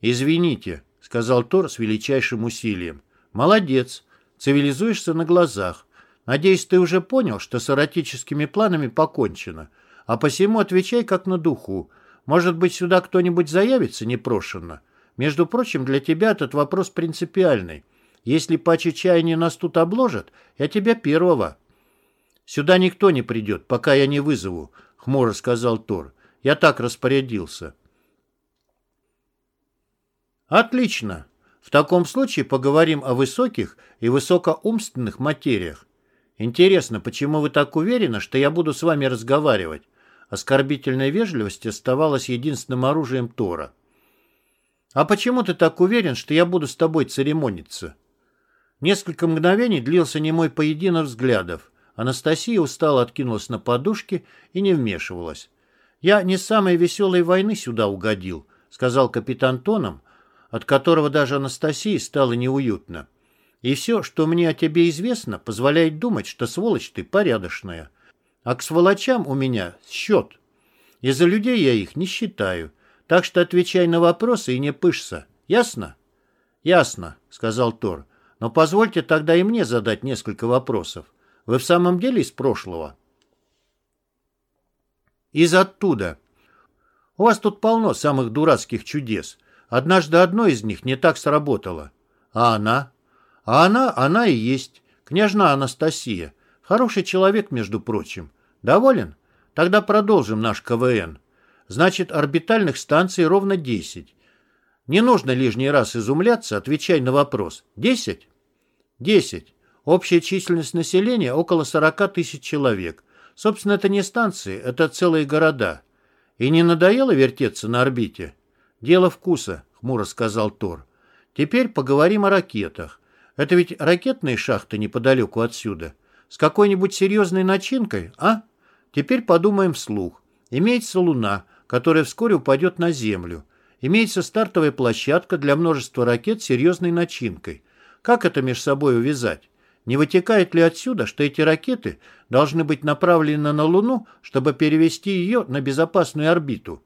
«Извините», — сказал Тор с величайшим усилием. «Молодец. Цивилизуешься на глазах. Надеюсь, ты уже понял, что с эротическими планами покончено. А посему отвечай как на духу. Может быть, сюда кто-нибудь заявится непрошенно?» Между прочим, для тебя этот вопрос принципиальный. Если по чаяния нас тут обложат, я тебя первого. Сюда никто не придет, пока я не вызову, хмуро сказал Тор. Я так распорядился. Отлично. В таком случае поговорим о высоких и высокоумственных материях. Интересно, почему вы так уверены, что я буду с вами разговаривать? Оскорбительная вежливость оставалась единственным оружием Тора. «А почему ты так уверен, что я буду с тобой церемониться?» Несколько мгновений длился немой поединок взглядов. Анастасия устало откинулась на подушке и не вмешивалась. «Я не самой веселой войны сюда угодил», — сказал капитан тоном, от которого даже Анастасии стало неуютно. «И все, что мне о тебе известно, позволяет думать, что сволочь ты порядочная. А к сволочам у меня счет. И за людей я их не считаю. Так что отвечай на вопросы и не пышься. Ясно? Ясно, сказал Тор. Но позвольте тогда и мне задать несколько вопросов. Вы в самом деле из прошлого? Из оттуда. У вас тут полно самых дурацких чудес. Однажды одно из них не так сработало. А она? А она, она и есть. Княжна Анастасия. Хороший человек, между прочим. Доволен? Тогда продолжим наш КВН. Значит, орбитальных станций ровно 10. Не нужно лишний раз изумляться, отвечай на вопрос. 10? 10. Общая численность населения около 40 тысяч человек. Собственно, это не станции, это целые города. И не надоело вертеться на орбите? Дело вкуса, хмуро сказал Тор. Теперь поговорим о ракетах. Это ведь ракетные шахты неподалеку отсюда. С какой-нибудь серьезной начинкой, а? Теперь подумаем вслух. Имеется Луна, которая вскоре упадет на Землю. Имеется стартовая площадка для множества ракет с серьезной начинкой. Как это между собой увязать? Не вытекает ли отсюда, что эти ракеты должны быть направлены на Луну, чтобы перевести ее на безопасную орбиту?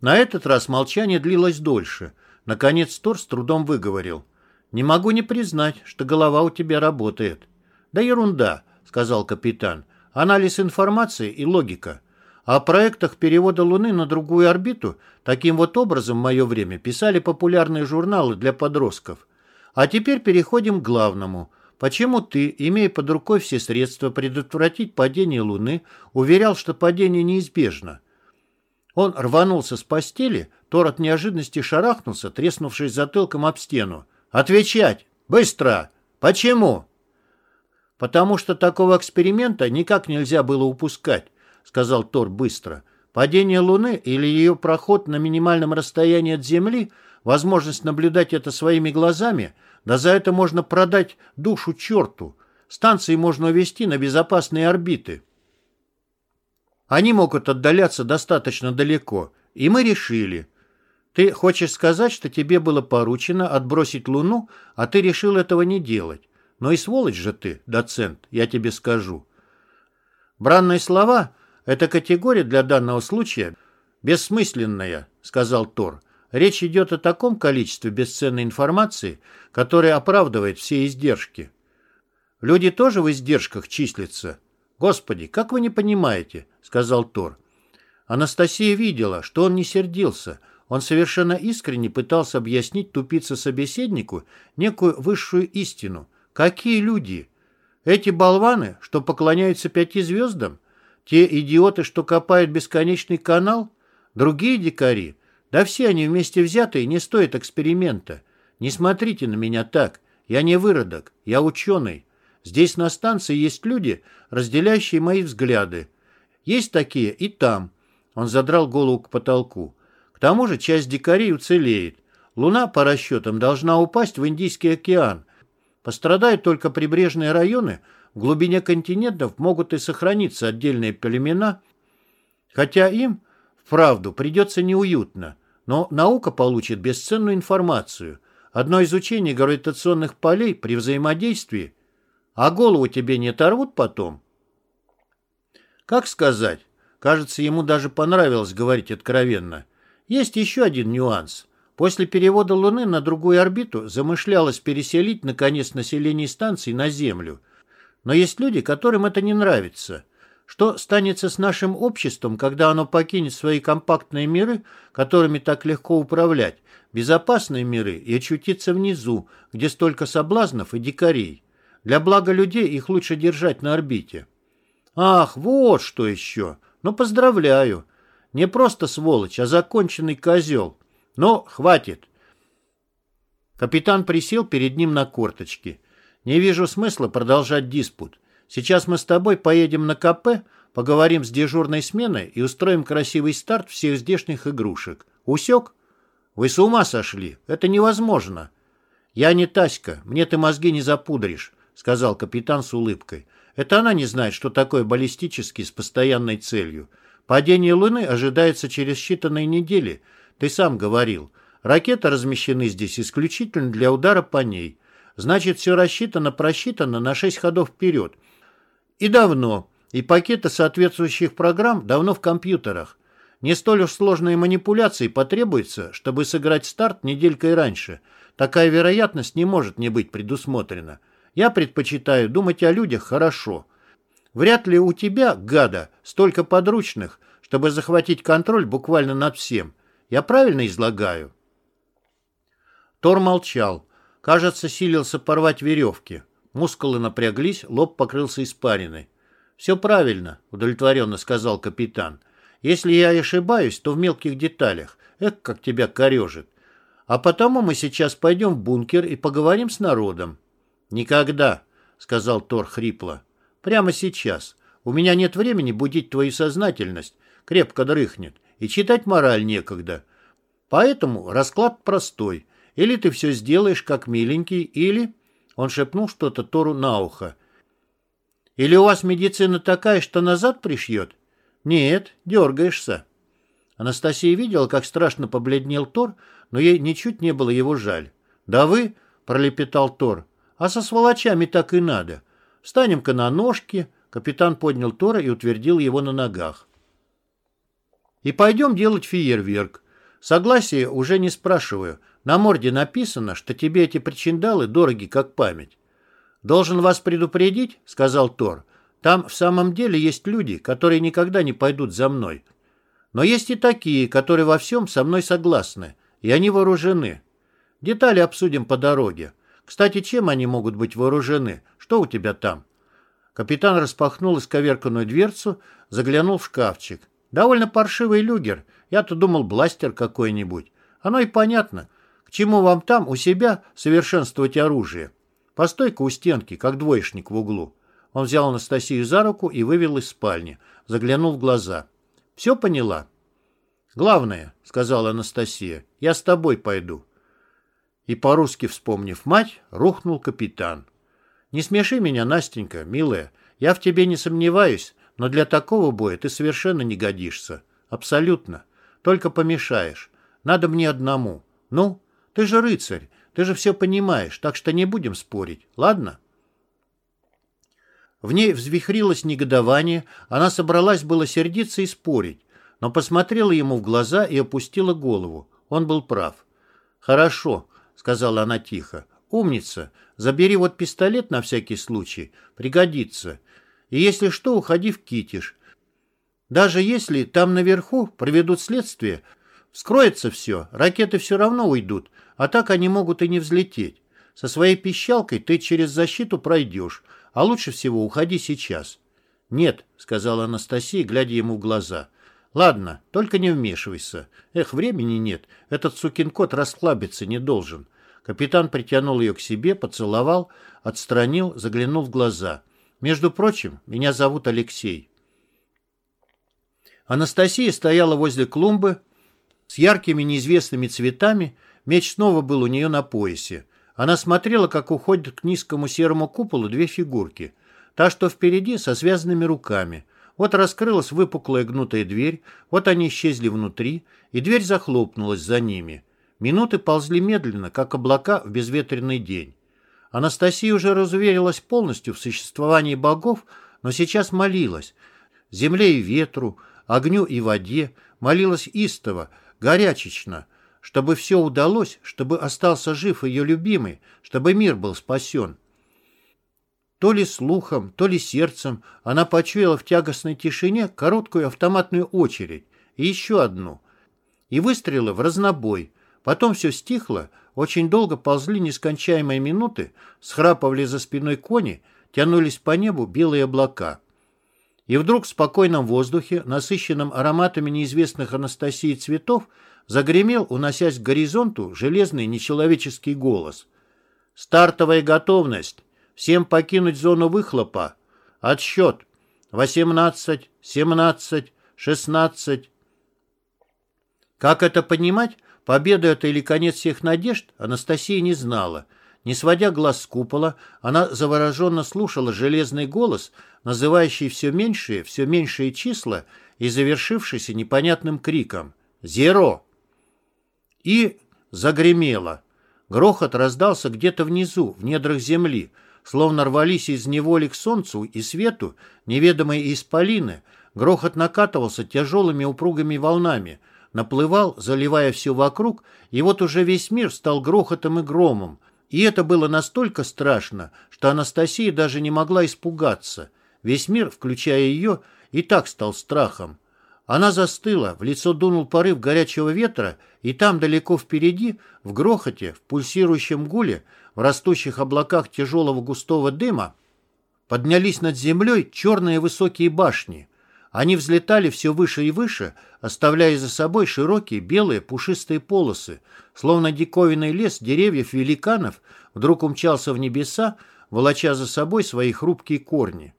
На этот раз молчание длилось дольше. Наконец Тор с трудом выговорил. «Не могу не признать, что голова у тебя работает». «Да ерунда», — сказал капитан. «Анализ информации и логика. О проектах перевода Луны на другую орбиту таким вот образом в мое время писали популярные журналы для подростков. А теперь переходим к главному. Почему ты, имея под рукой все средства предотвратить падение Луны, уверял, что падение неизбежно? Он рванулся с постели, Тор от неожиданности шарахнулся, треснувшись затылком об стену. «Отвечать! Быстро! Почему?» «Потому что такого эксперимента никак нельзя было упускать», — сказал Тор быстро. «Падение Луны или ее проход на минимальном расстоянии от Земли, возможность наблюдать это своими глазами, да за это можно продать душу черту. Станции можно увести на безопасные орбиты. Они могут отдаляться достаточно далеко, и мы решили. Ты хочешь сказать, что тебе было поручено отбросить Луну, а ты решил этого не делать? Но и сволочь же ты, доцент, я тебе скажу. Бранные слова — это категория для данного случая бессмысленная, сказал Тор. Речь идет о таком количестве бесценной информации, которая оправдывает все издержки. Люди тоже в издержках числятся. Господи, как вы не понимаете, сказал Тор. Анастасия видела, что он не сердился. Он совершенно искренне пытался объяснить тупице-собеседнику некую высшую истину — Какие люди? Эти болваны, что поклоняются пяти звездам? Те идиоты, что копают бесконечный канал? Другие дикари? Да все они вместе взятые не стоят эксперимента. Не смотрите на меня так. Я не выродок, я ученый. Здесь на станции есть люди, разделяющие мои взгляды. Есть такие и там. Он задрал голову к потолку. К тому же часть дикарей уцелеет. Луна, по расчетам, должна упасть в Индийский океан, Пострадают только прибрежные районы, в глубине континентов могут и сохраниться отдельные племена, хотя им, вправду, придется неуютно, но наука получит бесценную информацию. Одно изучение гравитационных полей при взаимодействии, а голову тебе не оторвут потом? Как сказать? Кажется, ему даже понравилось говорить откровенно. Есть еще один нюанс – После перевода Луны на другую орбиту замышлялось переселить, наконец, население станции на Землю. Но есть люди, которым это не нравится. Что станется с нашим обществом, когда оно покинет свои компактные миры, которыми так легко управлять, безопасные миры, и очутится внизу, где столько соблазнов и дикарей? Для блага людей их лучше держать на орбите. Ах, вот что еще! Ну, поздравляю! Не просто сволочь, а законченный козел. «Ну, хватит!» Капитан присел перед ним на корточки. «Не вижу смысла продолжать диспут. Сейчас мы с тобой поедем на КП, поговорим с дежурной сменой и устроим красивый старт всех здешних игрушек. Усек? Вы с ума сошли? Это невозможно!» «Я не Таська, мне ты мозги не запудришь», — сказал капитан с улыбкой. «Это она не знает, что такое баллистический с постоянной целью. Падение Луны ожидается через считанные недели — ты сам говорил. Ракеты размещены здесь исключительно для удара по ней. Значит, все рассчитано-просчитано на 6 ходов вперед. И давно. И пакеты соответствующих программ давно в компьютерах. Не столь уж сложные манипуляции потребуются, чтобы сыграть старт неделькой раньше. Такая вероятность не может не быть предусмотрена. Я предпочитаю думать о людях хорошо. Вряд ли у тебя, гада, столько подручных, чтобы захватить контроль буквально над всем. Я правильно излагаю?» Тор молчал. Кажется, силился порвать веревки. Мускулы напряглись, лоб покрылся испариной. «Все правильно», — удовлетворенно сказал капитан. «Если я ошибаюсь, то в мелких деталях. Эх, как тебя корежит. А потому мы сейчас пойдем в бункер и поговорим с народом». «Никогда», — сказал Тор хрипло. «Прямо сейчас. У меня нет времени будить твою сознательность. Крепко дрыхнет и читать мораль некогда. Поэтому расклад простой. Или ты все сделаешь как миленький, или...» Он шепнул что-то Тору на ухо. «Или у вас медицина такая, что назад пришьет?» «Нет, дергаешься». Анастасия видела, как страшно побледнел Тор, но ей ничуть не было его жаль. «Да вы...» — пролепетал Тор. «А со сволочами так и надо. Встанем-ка на ножки». Капитан поднял Тора и утвердил его на ногах. И пойдем делать фейерверк. Согласие уже не спрашиваю. На морде написано, что тебе эти причиндалы дороги как память. «Должен вас предупредить», — сказал Тор. «Там в самом деле есть люди, которые никогда не пойдут за мной. Но есть и такие, которые во всем со мной согласны, и они вооружены. Детали обсудим по дороге. Кстати, чем они могут быть вооружены? Что у тебя там?» Капитан распахнул исковерканную дверцу, заглянул в шкафчик. «Довольно паршивый люгер. Я-то думал, бластер какой-нибудь. Оно и понятно. К чему вам там, у себя, совершенствовать оружие? Постой-ка у стенки, как двоечник в углу». Он взял Анастасию за руку и вывел из спальни. Заглянул в глаза. «Все поняла?» «Главное», — сказала Анастасия, — «я с тобой пойду». И по-русски вспомнив мать, рухнул капитан. «Не смеши меня, Настенька, милая. Я в тебе не сомневаюсь, но для такого боя ты совершенно не годишься. Абсолютно. Только помешаешь. Надо мне одному. Ну, ты же рыцарь, ты же все понимаешь, так что не будем спорить, ладно?» В ней взвихрилось негодование, она собралась было сердиться и спорить, но посмотрела ему в глаза и опустила голову. Он был прав. «Хорошо», — сказала она тихо. «Умница. Забери вот пистолет на всякий случай. Пригодится. И если что, уходи в Китиш. Даже если там наверху проведут следствие, вскроется все, ракеты все равно уйдут, а так они могут и не взлететь. Со своей пищалкой ты через защиту пройдешь, а лучше всего уходи сейчас». «Нет», — сказала Анастасия, глядя ему в глаза. «Ладно, только не вмешивайся. Эх, времени нет. Этот сукин кот расслабиться не должен». Капитан притянул ее к себе, поцеловал, отстранил, заглянул в глаза. «Между прочим, меня зовут Алексей». Анастасия стояла возле клумбы с яркими неизвестными цветами, меч снова был у нее на поясе. Она смотрела, как уходят к низкому серому куполу две фигурки. Та, что впереди, со связанными руками. Вот раскрылась выпуклая гнутая дверь, вот они исчезли внутри, и дверь захлопнулась за ними. Минуты ползли медленно, как облака в безветренный день. Анастасия уже разуверилась полностью в существовании богов, но сейчас молилась. Земле и ветру, огню и воде, молилась истово, горячечно — чтобы все удалось, чтобы остался жив ее любимый, чтобы мир был спасен. То ли слухом, то ли сердцем она почуяла в тягостной тишине короткую автоматную очередь и еще одну. И выстрелы в разнобой. Потом все стихло, очень долго ползли нескончаемые минуты, схрапывали за спиной кони, тянулись по небу белые облака. И вдруг в спокойном воздухе, насыщенном ароматами неизвестных Анастасии цветов, Загремел, уносясь к горизонту, железный нечеловеческий голос. «Стартовая готовность! Всем покинуть зону выхлопа! Отсчет! Восемнадцать, семнадцать, шестнадцать!» Как это понимать, победа это или конец всех надежд, Анастасия не знала. Не сводя глаз с купола, она завороженно слушала железный голос, называющий все меньшие, все меньшие числа и завершившийся непонятным криком «Зеро!». И загремело. Грохот раздался где-то внизу, в недрах земли, словно рвались из неволи к солнцу и свету неведомые исполины. Грохот накатывался тяжелыми упругими волнами, наплывал, заливая все вокруг, и вот уже весь мир стал грохотом и громом. И это было настолько страшно, что Анастасия даже не могла испугаться. Весь мир, включая ее, и так стал страхом. Она застыла, в лицо дунул порыв горячего ветра, и там, далеко впереди, в грохоте, в пульсирующем гуле, в растущих облаках тяжелого густого дыма, поднялись над землей черные высокие башни. Они взлетали все выше и выше, оставляя за собой широкие белые пушистые полосы, словно диковинный лес деревьев великанов вдруг умчался в небеса, волоча за собой свои хрупкие корни.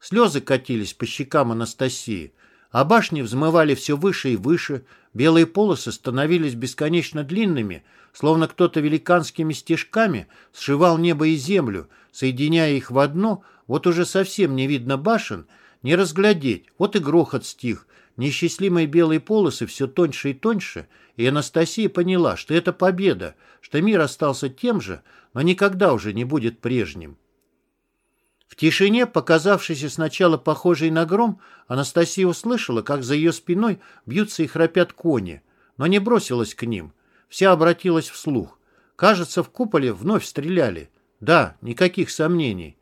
Слезы катились по щекам Анастасии, а башни взмывали все выше и выше, белые полосы становились бесконечно длинными, словно кто-то великанскими стежками сшивал небо и землю, соединяя их в одно, вот уже совсем не видно башен, не разглядеть, вот и грохот стих, неисчислимые белые полосы все тоньше и тоньше, и Анастасия поняла, что это победа, что мир остался тем же, но никогда уже не будет прежним. В тишине, показавшейся сначала похожей на гром, Анастасия услышала, как за ее спиной бьются и храпят кони, но не бросилась к ним. Вся обратилась вслух. Кажется, в куполе вновь стреляли. Да, никаких сомнений.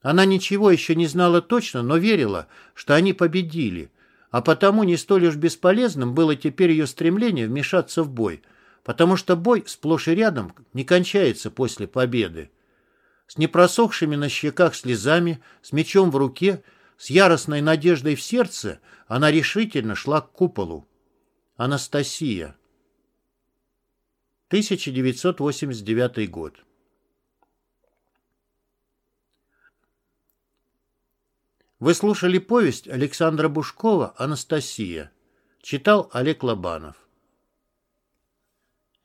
Она ничего еще не знала точно, но верила, что они победили. А потому не столь уж бесполезным было теперь ее стремление вмешаться в бой. потому что бой сплошь и рядом не кончается после победы. С непросохшими на щеках слезами, с мечом в руке, с яростной надеждой в сердце она решительно шла к куполу. Анастасия. 1989 год. Вы слушали повесть Александра Бушкова «Анастасия». Читал Олег Лобанов.